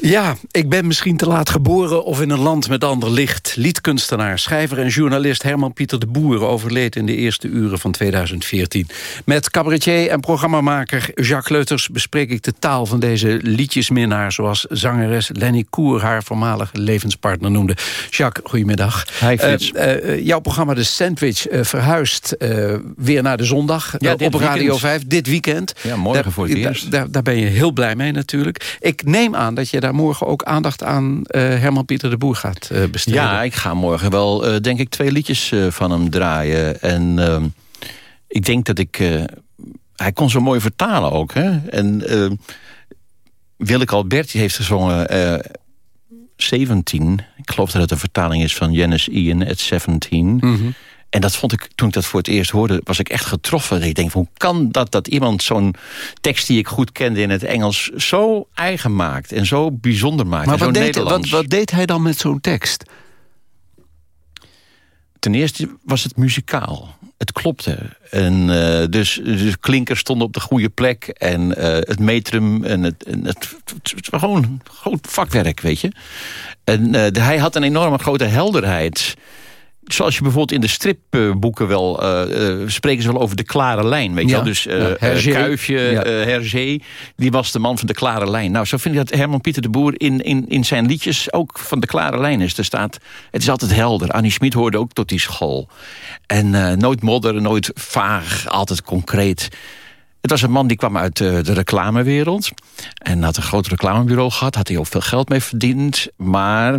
Ja, ik ben misschien te laat geboren of in een land met ander licht. Liedkunstenaar, schrijver en journalist Herman Pieter de Boer... overleed in de eerste uren van 2014. Met cabaretier en programmamaker Jacques Leuters... bespreek ik de taal van deze liedjesminnaar... zoals zangeres Lenny Koer haar voormalige levenspartner noemde. Jacques, goedemiddag. Hi, Frits. Uh, uh, jouw programma De Sandwich uh, verhuist weer naar de zondag ja, op Radio weekend. 5. Dit weekend. Ja, morgen daar, voor het eerst. Daar, daar, ben je heel blij mee natuurlijk. Ik neem aan dat je daar morgen ook aandacht aan uh, Herman Pieter de Boer gaat uh, besteden. Ja, ik ga morgen wel, uh, denk ik, twee liedjes van hem draaien. En ehm, ik denk dat ik... hij kon zo mooi vertalen ook, hè. En Willeke Alberti heeft gezongen... 17, ik geloof dat het een vertaling is van Janis Ian at 17... Mm -hmm. En dat vond ik, toen ik dat voor het eerst hoorde, was ik echt getroffen. Ik denk, hoe kan dat dat iemand zo'n tekst die ik goed kende in het Engels... zo eigen maakt en zo bijzonder maakt. Maar wat, deed, wat, wat deed hij dan met zo'n tekst? Ten eerste was het muzikaal. Het klopte. En, uh, dus, dus klinkers stonden op de goede plek. En uh, het metrum. En het, en het, het, was gewoon groot vakwerk, weet je. En uh, de, hij had een enorme grote helderheid zoals je bijvoorbeeld in de stripboeken wel... Uh, uh, spreken ze wel over de klare lijn, weet je ja. wel? Dus uh, ja, Hergé. Kuifje, Ja. Hergé, die was de man van de klare lijn. Nou, zo vind ik dat Herman Pieter de Boer in, in, in zijn liedjes ook van de klare lijn is. Er staat, het is altijd helder. Annie Schmid hoorde ook tot die school. En nooit modder, nooit vaag, altijd concreet. Het was een man die kwam uit de, de reclamewereld. En had een groot reclamebureau gehad. Had hij ook veel geld mee verdiend. Maar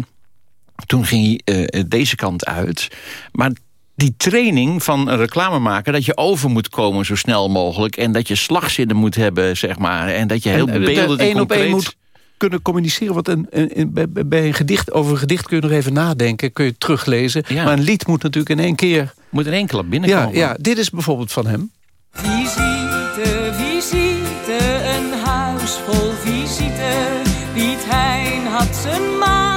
toen ging hij uh, deze kant uit. Maar die training van een reclamemaker... dat je over moet komen zo snel mogelijk... en dat je slagzinnen moet hebben, zeg maar... en dat je heel En, eh, beelden één op één moet kunnen communiceren. Want een, een, een- bij- een gedicht, over een gedicht kun je nog even nadenken. Kun je het teruglezen. Ja. Maar een lied moet natuurlijk in één keer... Moet in één klap Ja, binnenkomen. ja, dit is bijvoorbeeld van hem. Visite, visite, een huis vol visite. Piet Hein had zijn maat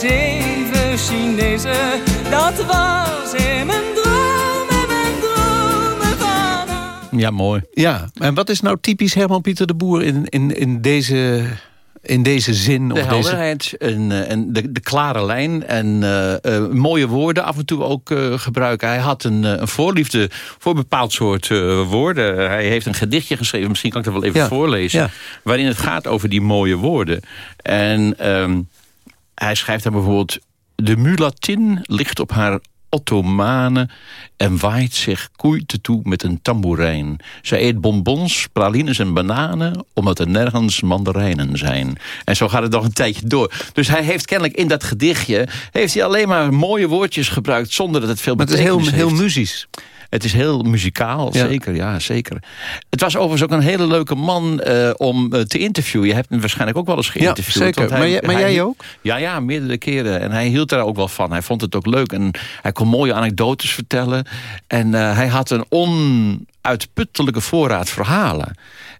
zeven Chinezen. Dat was in mijn droom en mijn dromen van Ja, mooi. Ja, en wat is nou typisch Herman Pieter de Boer in, in, in, deze, in deze zin? De of deze... helderheid en, eh, en de, de klare lijn en eh, eh, mooie woorden af en toe ook eh, gebruiken. Hij had een, een voorliefde voor een bepaald soort eh, woorden. Hij heeft een gedichtje geschreven, misschien kan ik dat wel even Ja, voorlezen... ja. waarin het gaat over die mooie woorden. En ehm, hij schrijft dan bijvoorbeeld... De mulatin ligt op haar ottomane en waait zich koeite toe met een tamboerijn. Zij eet bonbons, pralines en bananen... omdat er nergens mandarijnen zijn. En zo gaat het nog een tijdje door. Dus hij heeft kennelijk in dat gedichtje... heeft hij alleen maar mooie woordjes gebruikt... zonder dat het veel Maar het is heel, betekenis heel heeft. muzisch. Het is heel muzikaal, Ja. zeker. Ja, zeker. Het was overigens ook een hele leuke man eh, om eh, te interviewen. Je hebt hem waarschijnlijk ook wel eens geïnterviewd. zeker. want hij- Maar jij- maar hij- jij ook? Ja, ja, meerdere keren. En hij hield daar ook wel van. Hij vond het ook leuk. En hij kon mooie anekdotes vertellen. En eh, hij had een uitputtelijke voorraad verhalen.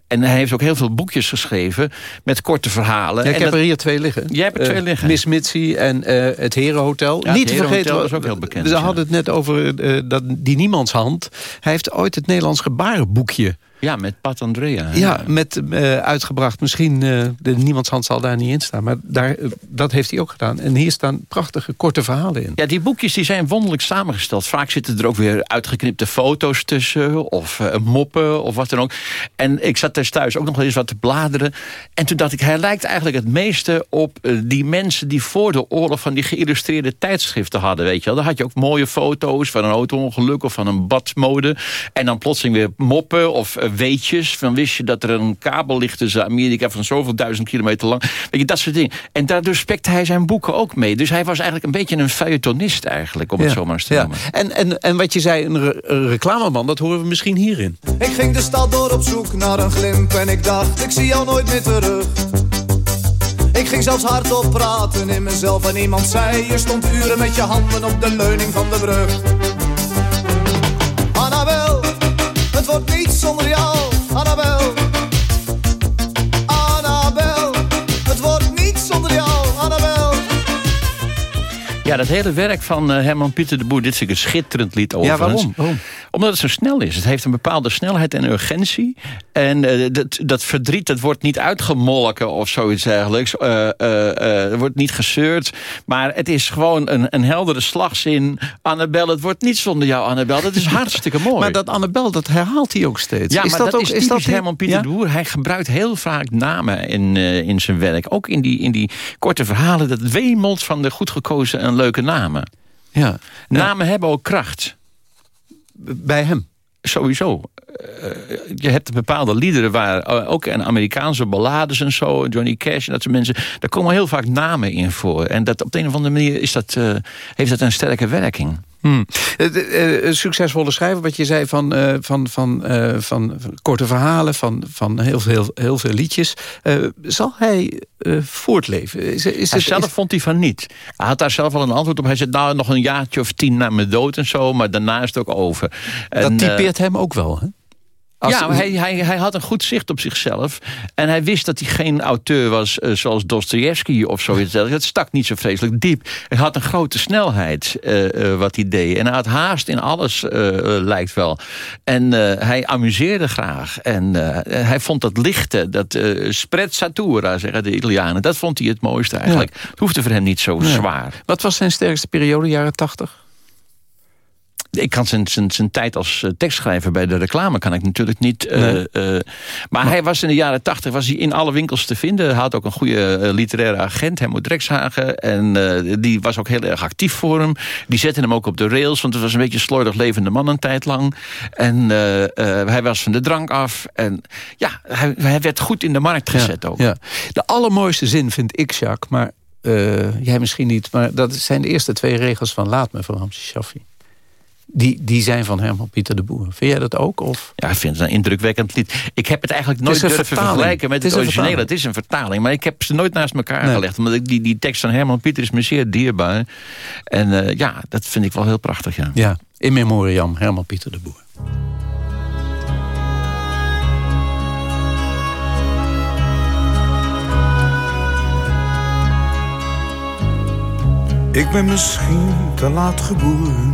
En hij heeft ook heel veel boekjes geschreven met korte verhalen. Ja, ik en heb dat- er hier twee liggen. Jij hebt er twee Eh, liggen. Miss Mitzi en eh, het Herenhotel. Ja, Niet het te vergeten, is ook heel bekend, We hadden het net over eh, dat, die niemandshand. Hij heeft ooit het Nederlands gebarenboekje Ja, met Pat Andrea. ja, met eh, uitgebracht. Misschien, eh, de niemandshand zal daar niet in staan. Maar daar, eh, dat heeft hij ook gedaan. En hier staan prachtige korte verhalen in. Ja, die boekjes die zijn wonderlijk samengesteld. Vaak zitten er ook weer uitgeknipte foto's tussen. Of moppen, of wat dan ook. En ik zat dus thuis ook nog eens wat te bladeren. En toen dacht ik, hij lijkt eigenlijk het meeste op die mensen... die voor de oorlog van die geïllustreerde tijdschriften hadden. Weet je wel. Daar had je ook mooie foto's van een auto-ongeluk of van een badmode. En dan plotseling weer moppen of weetjes. Van wist je dat er een kabel ligt tussen Amerika... van zoveel duizend kilometer lang. Weet je, dat soort dingen. En daardoor spekte hij zijn boeken ook mee. Dus hij was eigenlijk een beetje een feuilletonist eigenlijk... om het zo maar eens te ja. noemen. En, en, en wat je zei, een, re- een reclameman, dat horen we misschien hierin. Ik ging de stad door op zoek naar een glimp en ik dacht, ik zie jou nooit meer terug. Ik ging zelfs hardop praten in mezelf en iemand zei, je stond uren met je handen op de leuning van de brug. Wordt niet zonder jou, Annabel. Annabel, het wordt niet zonder jou, Annabel. Ja, dat hele werk van eh, Herman Pieter de Boer... dit is een schitterend lied overigens. waarom? Waarom? Omdat het zo snel is. Het heeft een bepaalde snelheid en urgentie. En eh, dat, dat verdriet dat wordt niet uitgemolken of zoiets dergelijks. Er wordt niet gezeurd. Maar het is gewoon een, een heldere slagzin. Annabel, het wordt niet zonder jou, Annabel. Dat is hartstikke mooi. Maar dat Annabel, dat herhaalt hij ook steeds. Ja, is maar dat, dat, ook, is typisch die- Herman Pieter ja? de Boer. Hij gebruikt heel vaak namen in, in zijn werk. Ook in die, in die korte verhalen. Dat wemelt van de goed gekozen en leuke namen. Ja. Namen hebben ook kracht. Bij hem? Sowieso. Eh, je hebt bepaalde liederen waar eh, ook en Amerikaanse ballades en zo, Johnny Cash en dat soort mensen, daar komen heel vaak namen in voor. En dat op de een of andere manier is dat, eh, heeft dat een sterke werking. Hmm. Eh, eh, Een succesvolle schrijver, wat je zei van, eh, van, van, van, korte verhalen, van, van heel, veel, heel veel liedjes. Eh, zal hij voortleven? Is, is hij het, zelf is- vond hij van niet. Hij had daar zelf al een antwoord op. Hij zei, nou, nog een jaartje of tien na mijn dood en zo, maar daarna is het ook over. dat En, typeert hem ook wel, hè? Als- ja, maar hij, hij, hij had een goed zicht op zichzelf. En hij wist dat hij geen auteur was eh, zoals Dostoevsky of zoiets. Het stak niet zo vreselijk diep. Hij had een grote snelheid eh, eh, wat hij deed. En hij had haast in alles, lijkt wel. En hij amuseerde graag. En hij vond dat lichte, dat sprezzatura, zeggen de Italianen. Dat vond hij het mooiste eigenlijk. Het hoefde voor hem niet zo Ja. zwaar. Wat was zijn sterkste periode, jaren tachtig? Ik kan zijn, zijn, zijn tijd als eh, tekstschrijver bij de reclame kan ik natuurlijk niet. eh, eh, maar, hij was in de jaren tachtig was hij in alle winkels te vinden. Hij had ook een goede literaire agent, Helmut Drekshagen. En die was ook heel erg actief voor hem. Die zette hem ook op de rails, want het was een beetje een slordig levende man een tijd lang. En hij was van de drank af. En ja, hij, hij werd goed in de markt gezet ook. Ja. De allermooiste zin vind ik, Jacques, maar jij misschien niet. Maar dat zijn de eerste twee regels van Laat me van Ramses Shaffi. Die, die zijn van Herman Pieter de Boer. Vind jij dat ook? Of? Ja, ik vind het een indrukwekkend lied. Ik heb het eigenlijk nooit durven vertaling. vergelijken met Het het, originele. vertaling. Het is een vertaling, maar ik heb ze nooit naast elkaar Nee. gelegd. Omdat ik die, die tekst van Herman Pieter is me zeer dierbaar. En eh, ja, dat vind ik wel heel prachtig, ja. Ja, in memoriam Herman Pieter de Boer. Ik ben misschien te laat geboren.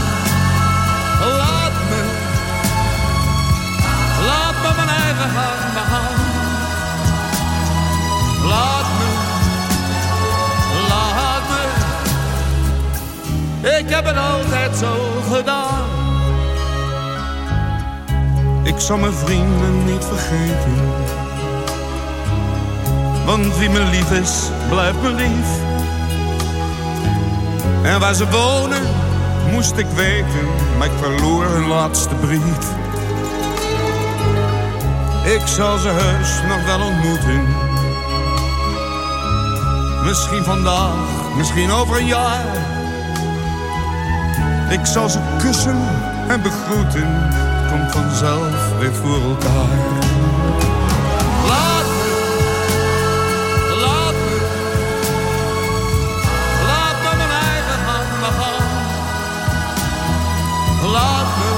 ik heb het altijd zo gedaan. Ik zal mijn vrienden niet vergeten. Want wie me lief is, blijft me lief. En waar ze wonen, moest ik weten, maar ik verloor hun laatste brief. Ik zal ze heus nog wel ontmoeten. Misschien vandaag, misschien over een jaar. Ik zal ze kussen en begroeten. Het komt vanzelf weer voor elkaar. Laat me, laat me, laat me mijn eigen hand maar gaan. Laat me,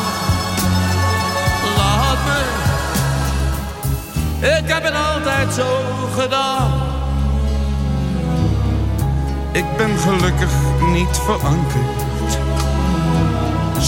laat me. Ik heb het altijd zo gedaan. Ik ben gelukkig niet verankerd.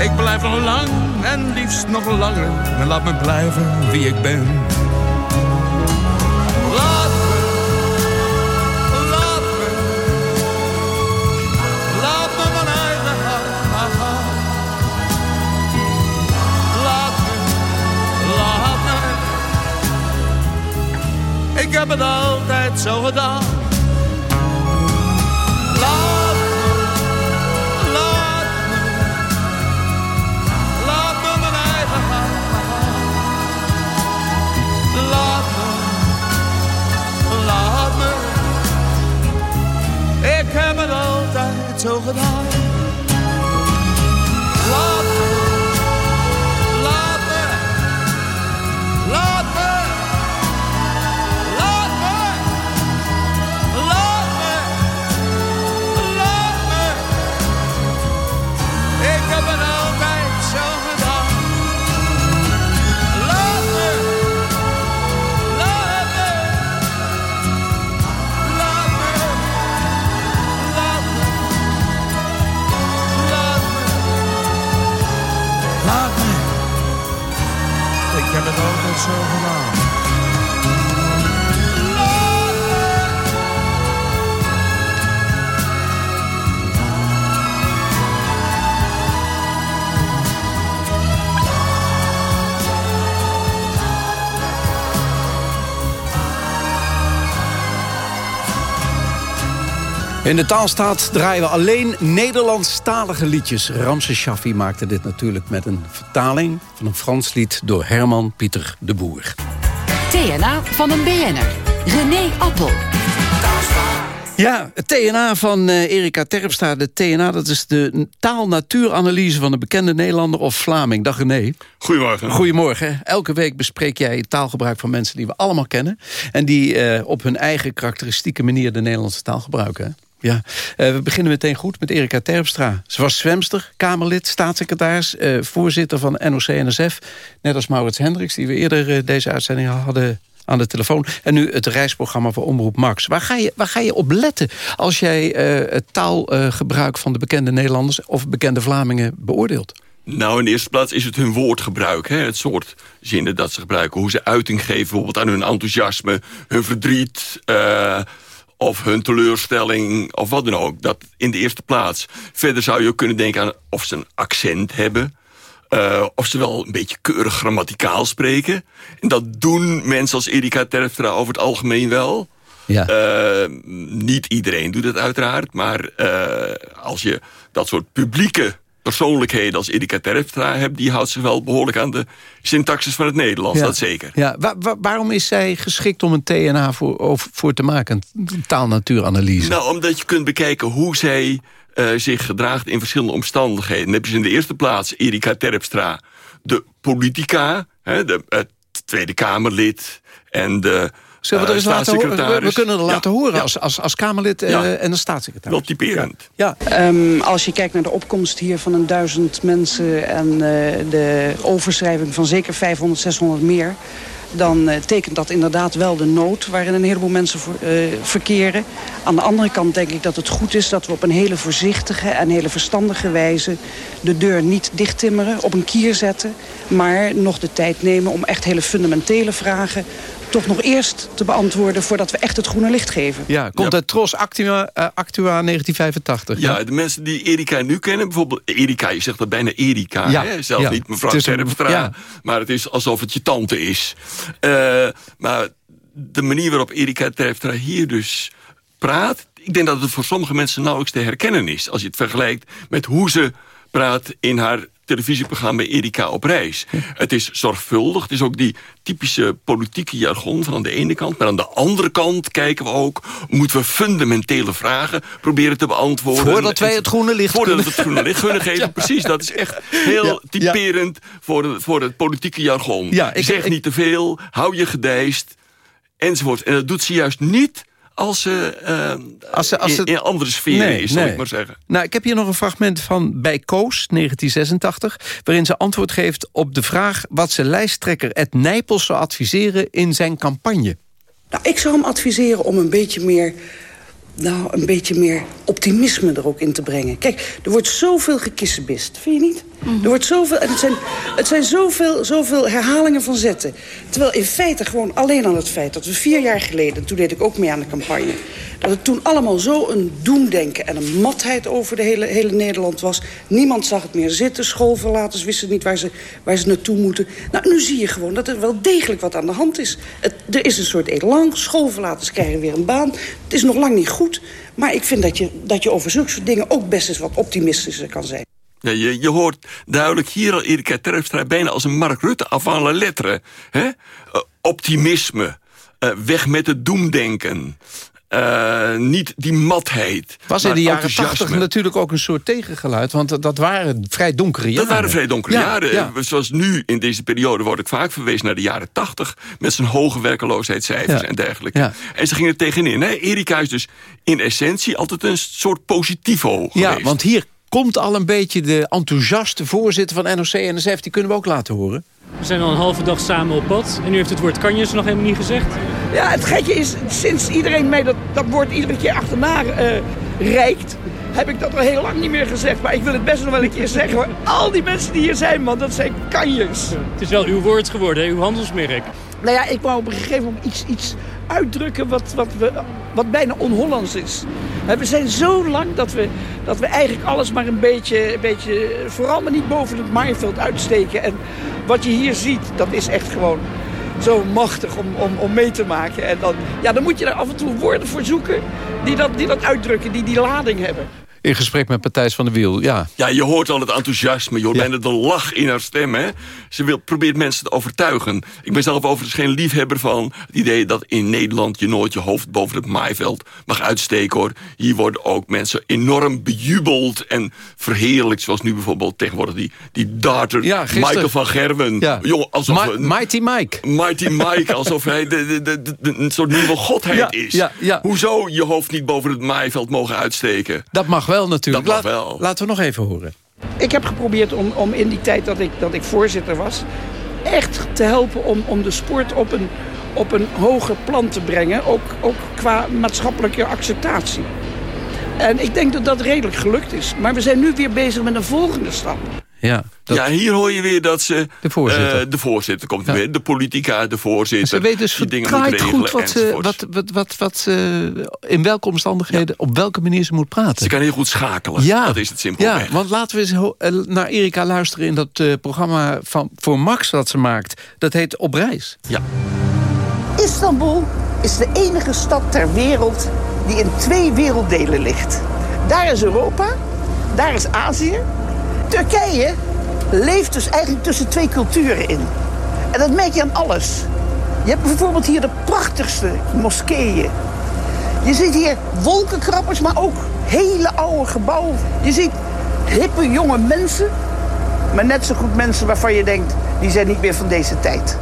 Ik blijf nog lang en liefst nog langer. En laat me blijven wie ik ben. Laat me, laat me, laat me mijn eigen maar gaan. Laat me, laat me. Ik heb het altijd zo gedaan. Het altijd In de taalstaat draaien we alleen Nederlandstalige liedjes. Ramse Shaffi maakte dit natuurlijk met een vertaling... van een Frans lied door Herman Pieter de Boer. TNA van een BN'er. René Appel. Ja, het TNA van eh, Erika Terpstra. De TNA, dat is de taalnatuuranalyse van de bekende Nederlander of Vlaming. Dag René. Goedemorgen. Goedemorgen. Elke week bespreek jij het taalgebruik van mensen die we allemaal kennen. En die eh, op hun eigen karakteristieke manier de Nederlandse taal gebruiken. Ja, Eh, we beginnen meteen goed met Erika Terpstra. Ze was zwemster, Kamerlid, staatssecretaris, eh, voorzitter van NOC-NSF. Net als Maurits Hendricks, die we eerder eh, deze uitzending hadden aan de telefoon. En nu het reisprogramma voor Omroep Max. Waar ga je, waar ga je op letten als jij het taalgebruik van de bekende Nederlanders... of bekende Vlamingen beoordeelt? Nou, in de eerste plaats is het hun woordgebruik. Hè? Het soort zinnen dat ze gebruiken. Hoe ze uiting geven bijvoorbeeld aan hun enthousiasme, hun verdriet... eh, of hun teleurstelling, of wat dan ook. Dat in de eerste plaats. Verder zou je ook kunnen denken aan of ze een accent hebben... eh, of ze wel een beetje keurig grammaticaal spreken. En dat doen mensen als Erika Terpstra over het algemeen wel. Ja. niet iedereen doet het uiteraard. Maar eh, als je dat soort publieke persoonlijkheden als Erika Terpstra hebt... die houdt zich wel behoorlijk aan de syntaxis van het Nederlands, Ja. dat zeker. Ja, wa- wa- waarom is zij geschikt om een TNA voor, voor te maken? Een taal-natuuranalyse. Nou, omdat je kunt bekijken hoe zij eh, zich gedraagt in verschillende omstandigheden. Dan heb je ze in de eerste plaats Erika Terpstra, de politica, hè, de eh, Tweede Kamerlid en de Zullen we, er eens laten horen? we, staatssecretaris. we kunnen er Ja, laten horen als, als, als Kamerlid eh, en als staatssecretaris. Wel typerend. Ja. Ehm, als je kijkt naar de opkomst hier van een duizend mensen... en eh, de overschrijving van zeker 500, 600 meer... dan eh, tekent dat inderdaad wel de nood waarin een heleboel mensen voor, eh, verkeren. Aan de andere kant denk ik dat het goed is dat we op een hele voorzichtige... en hele verstandige wijze de deur niet dichttimmeren, op een kier zetten... maar nog de tijd nemen om echt hele fundamentele vragen... toch nog eerst te beantwoorden voordat we echt het groene licht geven. Ja, komt uit Tros Actua, eh, Actua 1985. Ja, de mensen die Erika nu kennen, bijvoorbeeld Erika, je zegt dat bijna Erika, Ja, hè? zelfs ja. niet mevrouw Terpstra, ja. maar het is alsof het je tante is. Eh, maar de manier waarop Erika Terpstra hier dus praat, ik denk dat het voor sommige mensen nauwelijks te herkennen is, als je het vergelijkt met hoe ze praat in haar televisieprogramma Erika op reis. Het is zorgvuldig, het is ook die typische politieke jargon van aan de ene kant, maar aan de andere kant kijken we ook, moeten we fundamentele vragen proberen te beantwoorden. Voordat wij het groene licht Voordat we het groene licht kunnen geven, precies. Dat is echt heel Ja, typerend voor, voor het politieke jargon. Ja, ik- zeg ik- niet te veel, hou je gedijst, enzovoort. En dat doet ze juist niet als ze, eh, Als ze- als in, het- in andere sferen Nee, is, zal nee. ik maar zeggen. Nou, ik heb hier nog een fragment van bij Koos, 1986... waarin ze antwoord geeft op de vraag... wat ze lijsttrekker Ed Nijpels zou adviseren in zijn campagne. Nou, ik zou hem adviseren om een beetje meer... Nou, een beetje meer optimisme er ook in te brengen. Kijk, er wordt zoveel gekissenbist, vind je niet? Er wordt zoveel, het zijn, het zijn zoveel, zoveel herhalingen van zetten. Terwijl in feite gewoon alleen aan het feit dat we vier jaar geleden... toen deed ik ook mee aan de campagne... dat het toen allemaal zo een doemdenken en een matheid over de hele, hele Nederland was. Niemand zag het meer zitten. Schoolverlaters wisten niet waar ze, waar ze naartoe moeten. Nou, nu zie je gewoon dat er wel degelijk wat aan de hand is. Er is een soort elan. Schoolverlaters krijgen weer een baan. Het is nog lang niet goed. Maar ik vind dat je, dat je over zulke soort dingen ook best eens wat optimistischer kan zijn. Ja, je, je hoort duidelijk hier al Erika Terpstra bijna als een Mark Rutte af aan la lettre. Hè? Eh, optimisme, eh, weg met het doemdenken. Eh, niet die matheid. Was in de jaren. 80 natuurlijk ook een soort tegengeluid... want dat- waren vrij donkere jaren. Dat waren vrij donkere Ja, jaren. ja. Zoals nu in deze periode wordt ik vaak verwezen naar de jaren 80... met zijn hoge werkeloosheidscijfers Ja. en dergelijke. Ja. En ze gingen er tegenin. Hè? Erika is dus in essentie altijd een soort positivo Ja, geweest. want hier komt al een beetje de enthousiaste voorzitter van NOC-NSF... die kunnen we ook laten horen. We zijn al een halve dag samen op pad. En u heeft het woord kanjes nog helemaal niet gezegd. Ja, het gekke is, sinds iedereen mij dat, dat woord iedere keer achterna eh reikt... heb ik dat al heel lang niet meer gezegd. Maar ik wil het best nog wel een keer zeggen. hoor. Al die mensen die hier zijn, man, dat zijn kanjers. Het is wel uw woord geworden, hè? uw handelsmerk. Nou ja, ik wou op een gegeven moment iets, iets uitdrukken wat, wat, we, wat bijna on-Hollands is. We zijn zo lang dat we, dat we eigenlijk alles maar een beetje, een beetje... vooral maar niet boven het maaiveld uitsteken. En wat je hier ziet, dat is echt gewoon zo machtig om, om, om mee te maken. En dan, ja, dan moet je er af en toe woorden voor zoeken die dat, die dat uitdrukken, die die lading hebben. In gesprek met Partijs van de Wiel, ja. Ja, je hoort al het enthousiasme. Je hoort bijna de lach in haar stem. Hè? Ze wil, probeert mensen te overtuigen. Ik ben zelf overigens geen liefhebber van het idee... dat in Nederland je nooit je hoofd boven het maaiveld mag uitsteken. Hoor. Hier worden ook mensen enorm bejubeld en verheerlijkt. Zoals nu bijvoorbeeld tegenwoordig die, die darter Ja. Michael van Gerwen. Ja. Jongen, alsof we- Mighty Mike. Mighty Mike, alsof hij de, een soort nieuwe godheid is. Hoezo je hoofd niet boven het maaiveld mogen uitsteken? Dat mag wel natuurlijk. Dat mag Laat- wel. Laten we nog even horen. Ik heb geprobeerd om, om in die tijd dat ik, dat ik voorzitter was... echt te helpen om, om de sport op een, op een hoger plan te brengen. Ook, ook qua maatschappelijke acceptatie. En ik denk dat dat redelijk gelukt is. Maar we zijn nu weer bezig met een volgende stap. Ja, Ja, hier hoor je weer dat ze... De voorzitter. eh, de voorzitter komt er weer. De politica, de voorzitter. Ze weet dus die dingen verdraaid moet regelen goed wat, ze, wat, wat, wat, wat ze, in welke omstandigheden, op welke manier ze moet praten. Ze kan heel goed schakelen. Ja, Dat is het simpelweg. Ja, want laten we eens eh, naar Erika luisteren in dat eh, programma van, voor Max dat ze maakt. Dat heet Op Reis. Ja. Istanbul is de enige stad ter wereld die in twee werelddelen ligt. Daar is Europa, daar is Azië. Turkije leeft dus eigenlijk tussen twee culturen in. En dat merk je aan alles. Je hebt bijvoorbeeld hier de prachtigste moskeeën. Je ziet hier wolkenkrabbers, maar ook hele oude gebouwen. Je ziet hippe jonge mensen, maar net zo goed mensen waarvan je denkt... die zijn niet meer van deze tijd.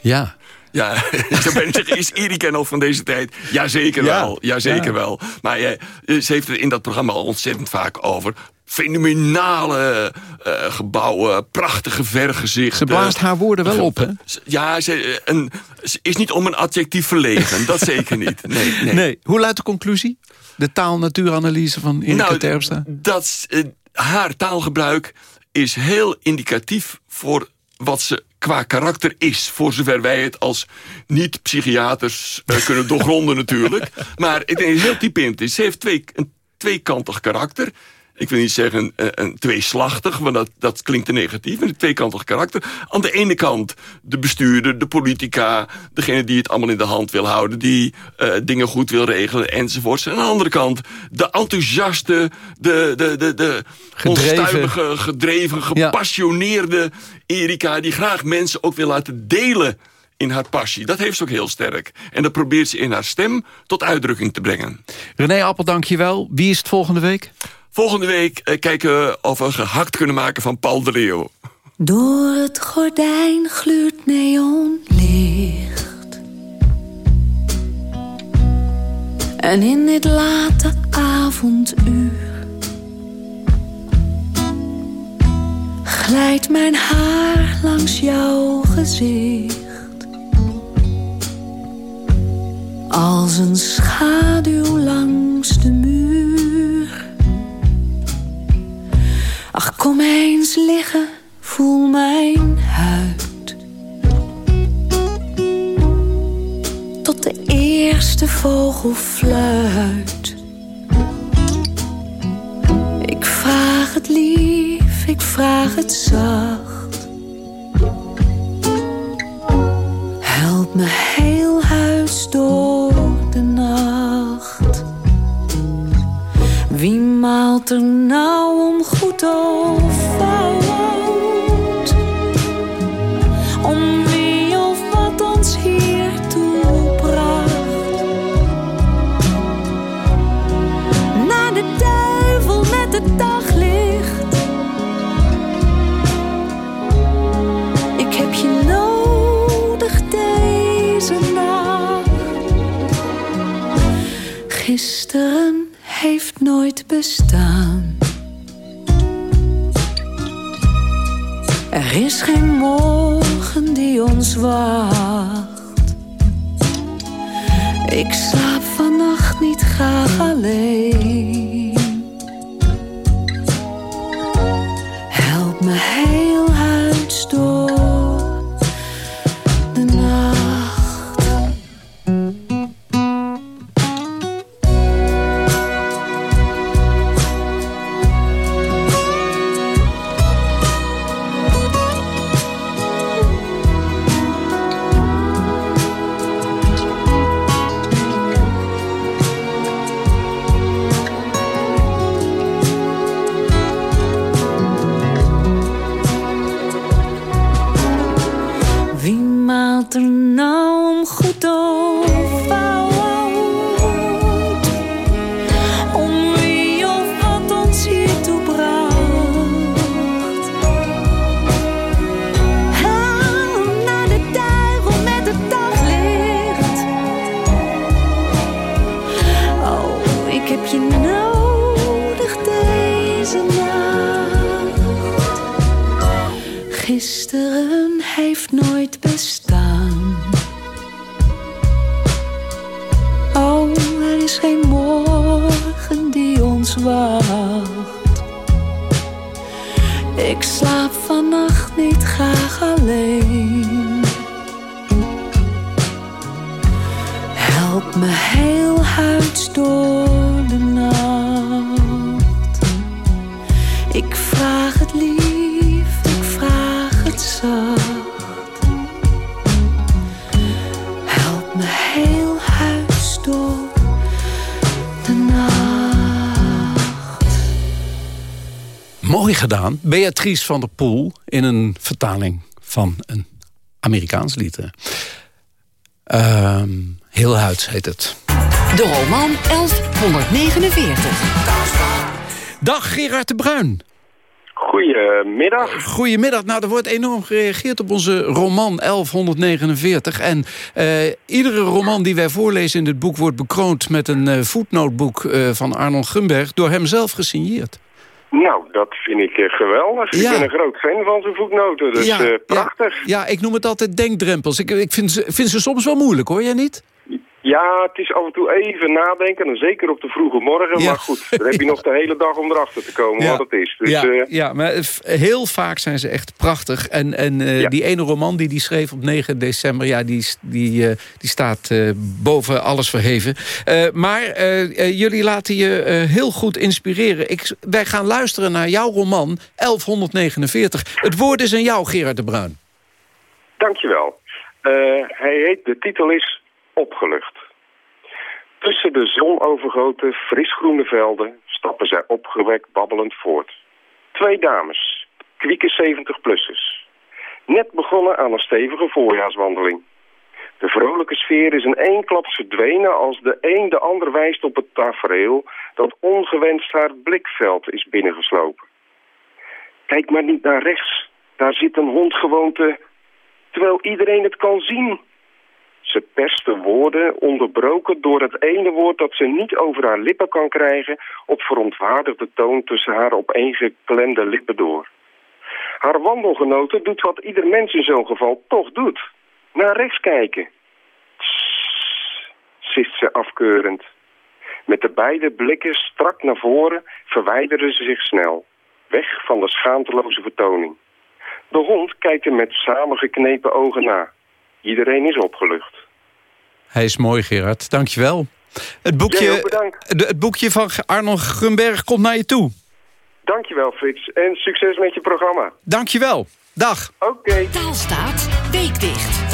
Ja. Ja, zo ben ik zeggen, is Erika nog van deze tijd? Jazeker Ja. wel, jazeker Ja. wel. Maar eh, ze heeft het in dat programma al ontzettend vaak over. Fenomenale eh, gebouwen, prachtige vergezichten. Ze blaast haar woorden wel op, hè? Ja, ze, eh, een, ze is niet om een adjectief verlegen. dat zeker niet. Nee, nee. Nee. Hoe luidt de conclusie? De taal-natuuranalyse van Erika Nou, Terpstra? dat, eh, haar taalgebruik is heel indicatief voor wat ze qua karakter is. Voor zover wij het als niet-psychiaters kunnen doorgronden natuurlijk. Maar ik denk dat het heel typerend is. Ze heeft twee, een tweekantig karakter. Ik wil niet zeggen een, een tweeslachtig, want dat, dat klinkt te negatief. Een tweekantig karakter. Aan de ene kant de bestuurder, de politica... degene die het allemaal in de hand wil houden... die eh, dingen goed wil regelen, enzovoorts. En aan de andere kant de enthousiaste, de, de, de, de Gedreven. onstuimige, gedreven, gepassioneerde Erika... die graag mensen ook wil laten delen in haar passie. Dat heeft ze ook heel sterk. En dat probeert ze in haar stem tot uitdrukking te brengen. René Appel, dankjewel. Wie is het volgende week? Volgende week eh, kijken we of we gehakt kunnen maken van Paul de Leeuw. Door het gordijn gluurt neonlicht. En in dit late avonduur glijdt mijn haar langs jouw gezicht. Als een schaduw langs de muur. Ach, kom eens liggen, voel mijn huid. Tot de eerste vogel fluit. Ik vraag het lief, ik vraag het zacht. Help me heel huis door Wie maalt er nou om goed of fout? Om wie of wat ons hiertoe bracht? Naar de duivel met het daglicht. Ik heb je nodig deze nacht. Gisteren heeft nooit bestaan. Er is geen morgen die ons wacht. Ik slaap vannacht niet graag alleen. Mooi gedaan. Beatrice van der Poel in een vertaling van een Amerikaans lied. Ehm, heel huids heet het. De roman 1149. Dag Gerard de Bruin. Goedemiddag. Goedemiddag. Nou, er wordt enorm gereageerd op onze roman 1149. En eh, iedere roman die wij voorlezen in dit boek... wordt bekroond met een eh, voetnootboek eh, van Arnold Gunberg... door hem zelf gesigneerd. Nou, dat vind ik eh, geweldig. Ja. Ik ben een groot fan van zijn voetnoten, dus ja, eh, prachtig. Ja, ja, ik noem het altijd denkdrempels. Ik, ik vind, ze, vind ze soms wel moeilijk, hoor jij niet? Ja. het is af en toe even nadenken, en zeker op de vroege morgen. Ja. Maar goed, dan heb je nog de hele dag om erachter te komen Ja. wat het is. Dus, ja, eh, ja, maar v- heel vaak zijn ze echt prachtig. En, en eh, die ene roman die hij schreef op 9 december... Ja, die, die, eh, die staat eh, boven alles verheven. Eh, maar eh, eh, jullie laten je eh, heel goed inspireren. Ik, wij gaan luisteren naar jouw roman 1149. Het woord is aan jou, Gerard de Bruin. Dankjewel. Eh hij heet, de titel is Opgelucht. Tussen de zonovergoten, frisgroene velden stappen zij opgewekt babbelend voort. Twee dames, kwieke 70-plussers. Net begonnen aan een stevige voorjaarswandeling. De vrolijke sfeer is in één klap verdwenen als de een de ander wijst op het tafereel dat ongewenst haar blikveld is binnengeslopen. Kijk maar niet naar rechts, daar zit een hond gewoon te terwijl iedereen het kan zien. Ze perst de woorden, onderbroken door het ene woord dat ze niet over haar lippen kan krijgen, op verontwaardigde toon tussen haar opeengeklemde lippen door. Haar wandelgenote doet wat ieder mens in zo'n geval toch doet. Naar rechts kijken. Tss, sist ze afkeurend. Met de beide blikken strak naar voren verwijderen ze zich snel. Weg van de schaamteloze vertoning. De hond kijkt hem met samengeknepen ogen na. Iedereen is opgelucht. Hij is mooi, Gerard. Dank je wel. Het boekje, het boekje van Arnold Gunberg komt naar je toe. Dankjewel Frits en succes met je programma. Dank je wel. Dag. Oké. Taalstaat, weekdicht.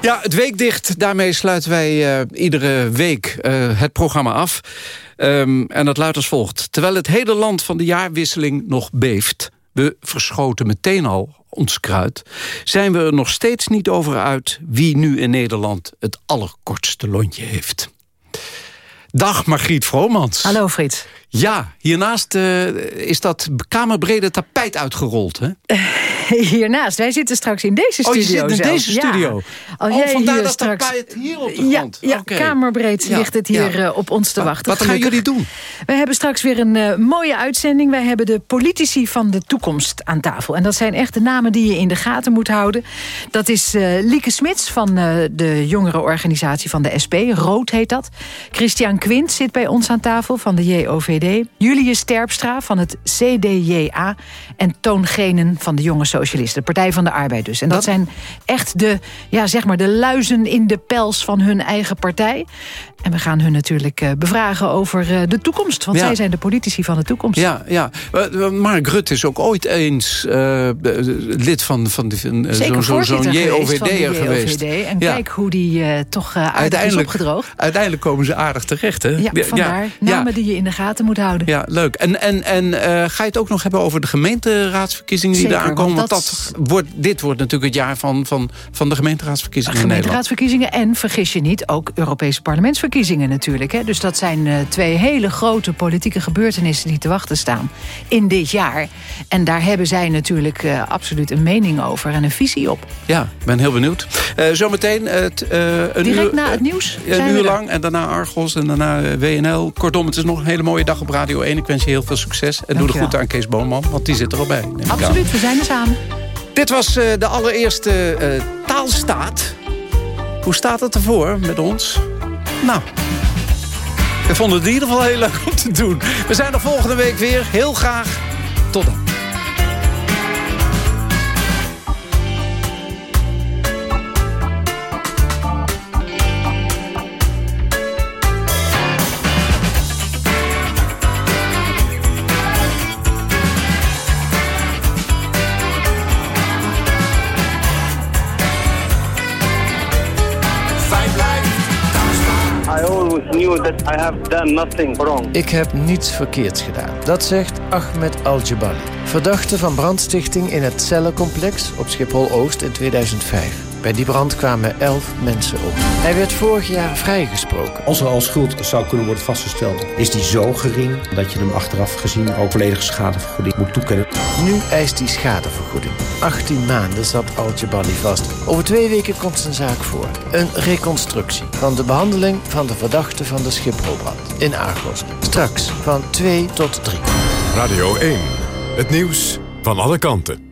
Ja, het weekdicht. Daarmee sluiten wij eh, iedere week eh, het programma af. Ehm, en dat luidt als volgt. Terwijl het hele land van de jaarwisseling nog beeft... we verschoten meteen al ons kruid... zijn we er nog steeds niet over uit... wie nu in Nederland het allerkortste lontje heeft. Dag Margriet Vromans. Hallo Frits. Ja, hiernaast eh, is dat kamerbrede tapijt uitgerold, hè? Hiernaast, wij zitten straks in deze Oh, je studio zit in deze studio. Ja. Oh, jij vandaar hier dat straks... tapijt hier op de Ja, grond. ja Oké. kamerbreed Ja, ligt het hier ja. eh, op ons te Wat- wachten. wat gaan jullie doen? We hebben straks weer een eh, mooie uitzending. Wij hebben de politici van de toekomst aan tafel. En dat zijn echt de namen die je in de gaten moet houden. Dat is eh, Lieke Smits van de jongerenorganisatie van de SP. Rood heet dat. Christian Quint zit bij ons aan tafel van de JOVD. Julius Terpstra van het CDJA. En Toon Genen van de Jonge Socialisten. De Partij van de Arbeid dus. En dat, zijn echt de, ja, zeg maar de luizen in de pels van hun eigen partij. En we gaan hun natuurlijk eh, bevragen over eh, de toekomst. Want Ja. zij zijn de politici van de toekomst. Ja, ja. Eh, Mark Rutte is ook ooit eens lid van, van, zo'n zo, de JOVD'er geweest. JOVD. En Ja. kijk hoe die toch eh, aardig is Uiteindelijk, opgedroogd. uiteindelijk komen ze aardig terecht, hè? Ja, vandaar. ja, Namen die je in de gaten moet houden. Ja, leuk. En, en, en ga je het ook nog hebben over de gemeenteraadsverkiezingen die eraan komen? want Want dat- dat wordt, dit wordt natuurlijk het jaar van, van, van de gemeenteraadsverkiezingen in Nederland. Gemeenteraadsverkiezingen en, vergis je niet, ook Europese parlementsverkiezingen natuurlijk. Hè. Dus dat zijn eh, twee hele grote politieke gebeurtenissen die te wachten staan in dit jaar. En daar hebben zij natuurlijk eh, absoluut een mening over en een visie op. Ja, ik ben heel benieuwd. Eh, zometeen het, eh, een Direct uur, na het nieuws Een uur lang en daarna Argos en daarna WNL. Kortom, het is nog een hele mooie dag op Radio 1. Ik wens je heel veel succes. En doe de groeten aan Kees Boonman, want die zit er al bij. Absoluut, we zijn er samen. Dit was de allereerste taalstaat. Hoe staat het ervoor met ons? Nou, we vonden het in ieder geval heel leuk om te doen. We zijn er volgende week weer. Heel graag. Tot dan. Ik heb niets verkeerds gedaan. Dat zegt Ahmed Al-Jabali, Verdachte van brandstichting in het cellencomplex op Schiphol-Oost in 2005. Bij die brand kwamen elf mensen om. Hij werd vorig jaar vrijgesproken. Als er al schuld zou kunnen worden vastgesteld, is die zo gering dat je hem achteraf gezien ook volledige schadevergoeding moet toekennen. Nu eist hij schadevergoeding. 18 maanden zat Al-Jabali vast. Over twee weken komt zijn zaak voor. Een reconstructie van de behandeling van de verdachte van de Schipholbrand in Argos. Straks van 2 tot 3. Radio 1. Het nieuws van alle kanten.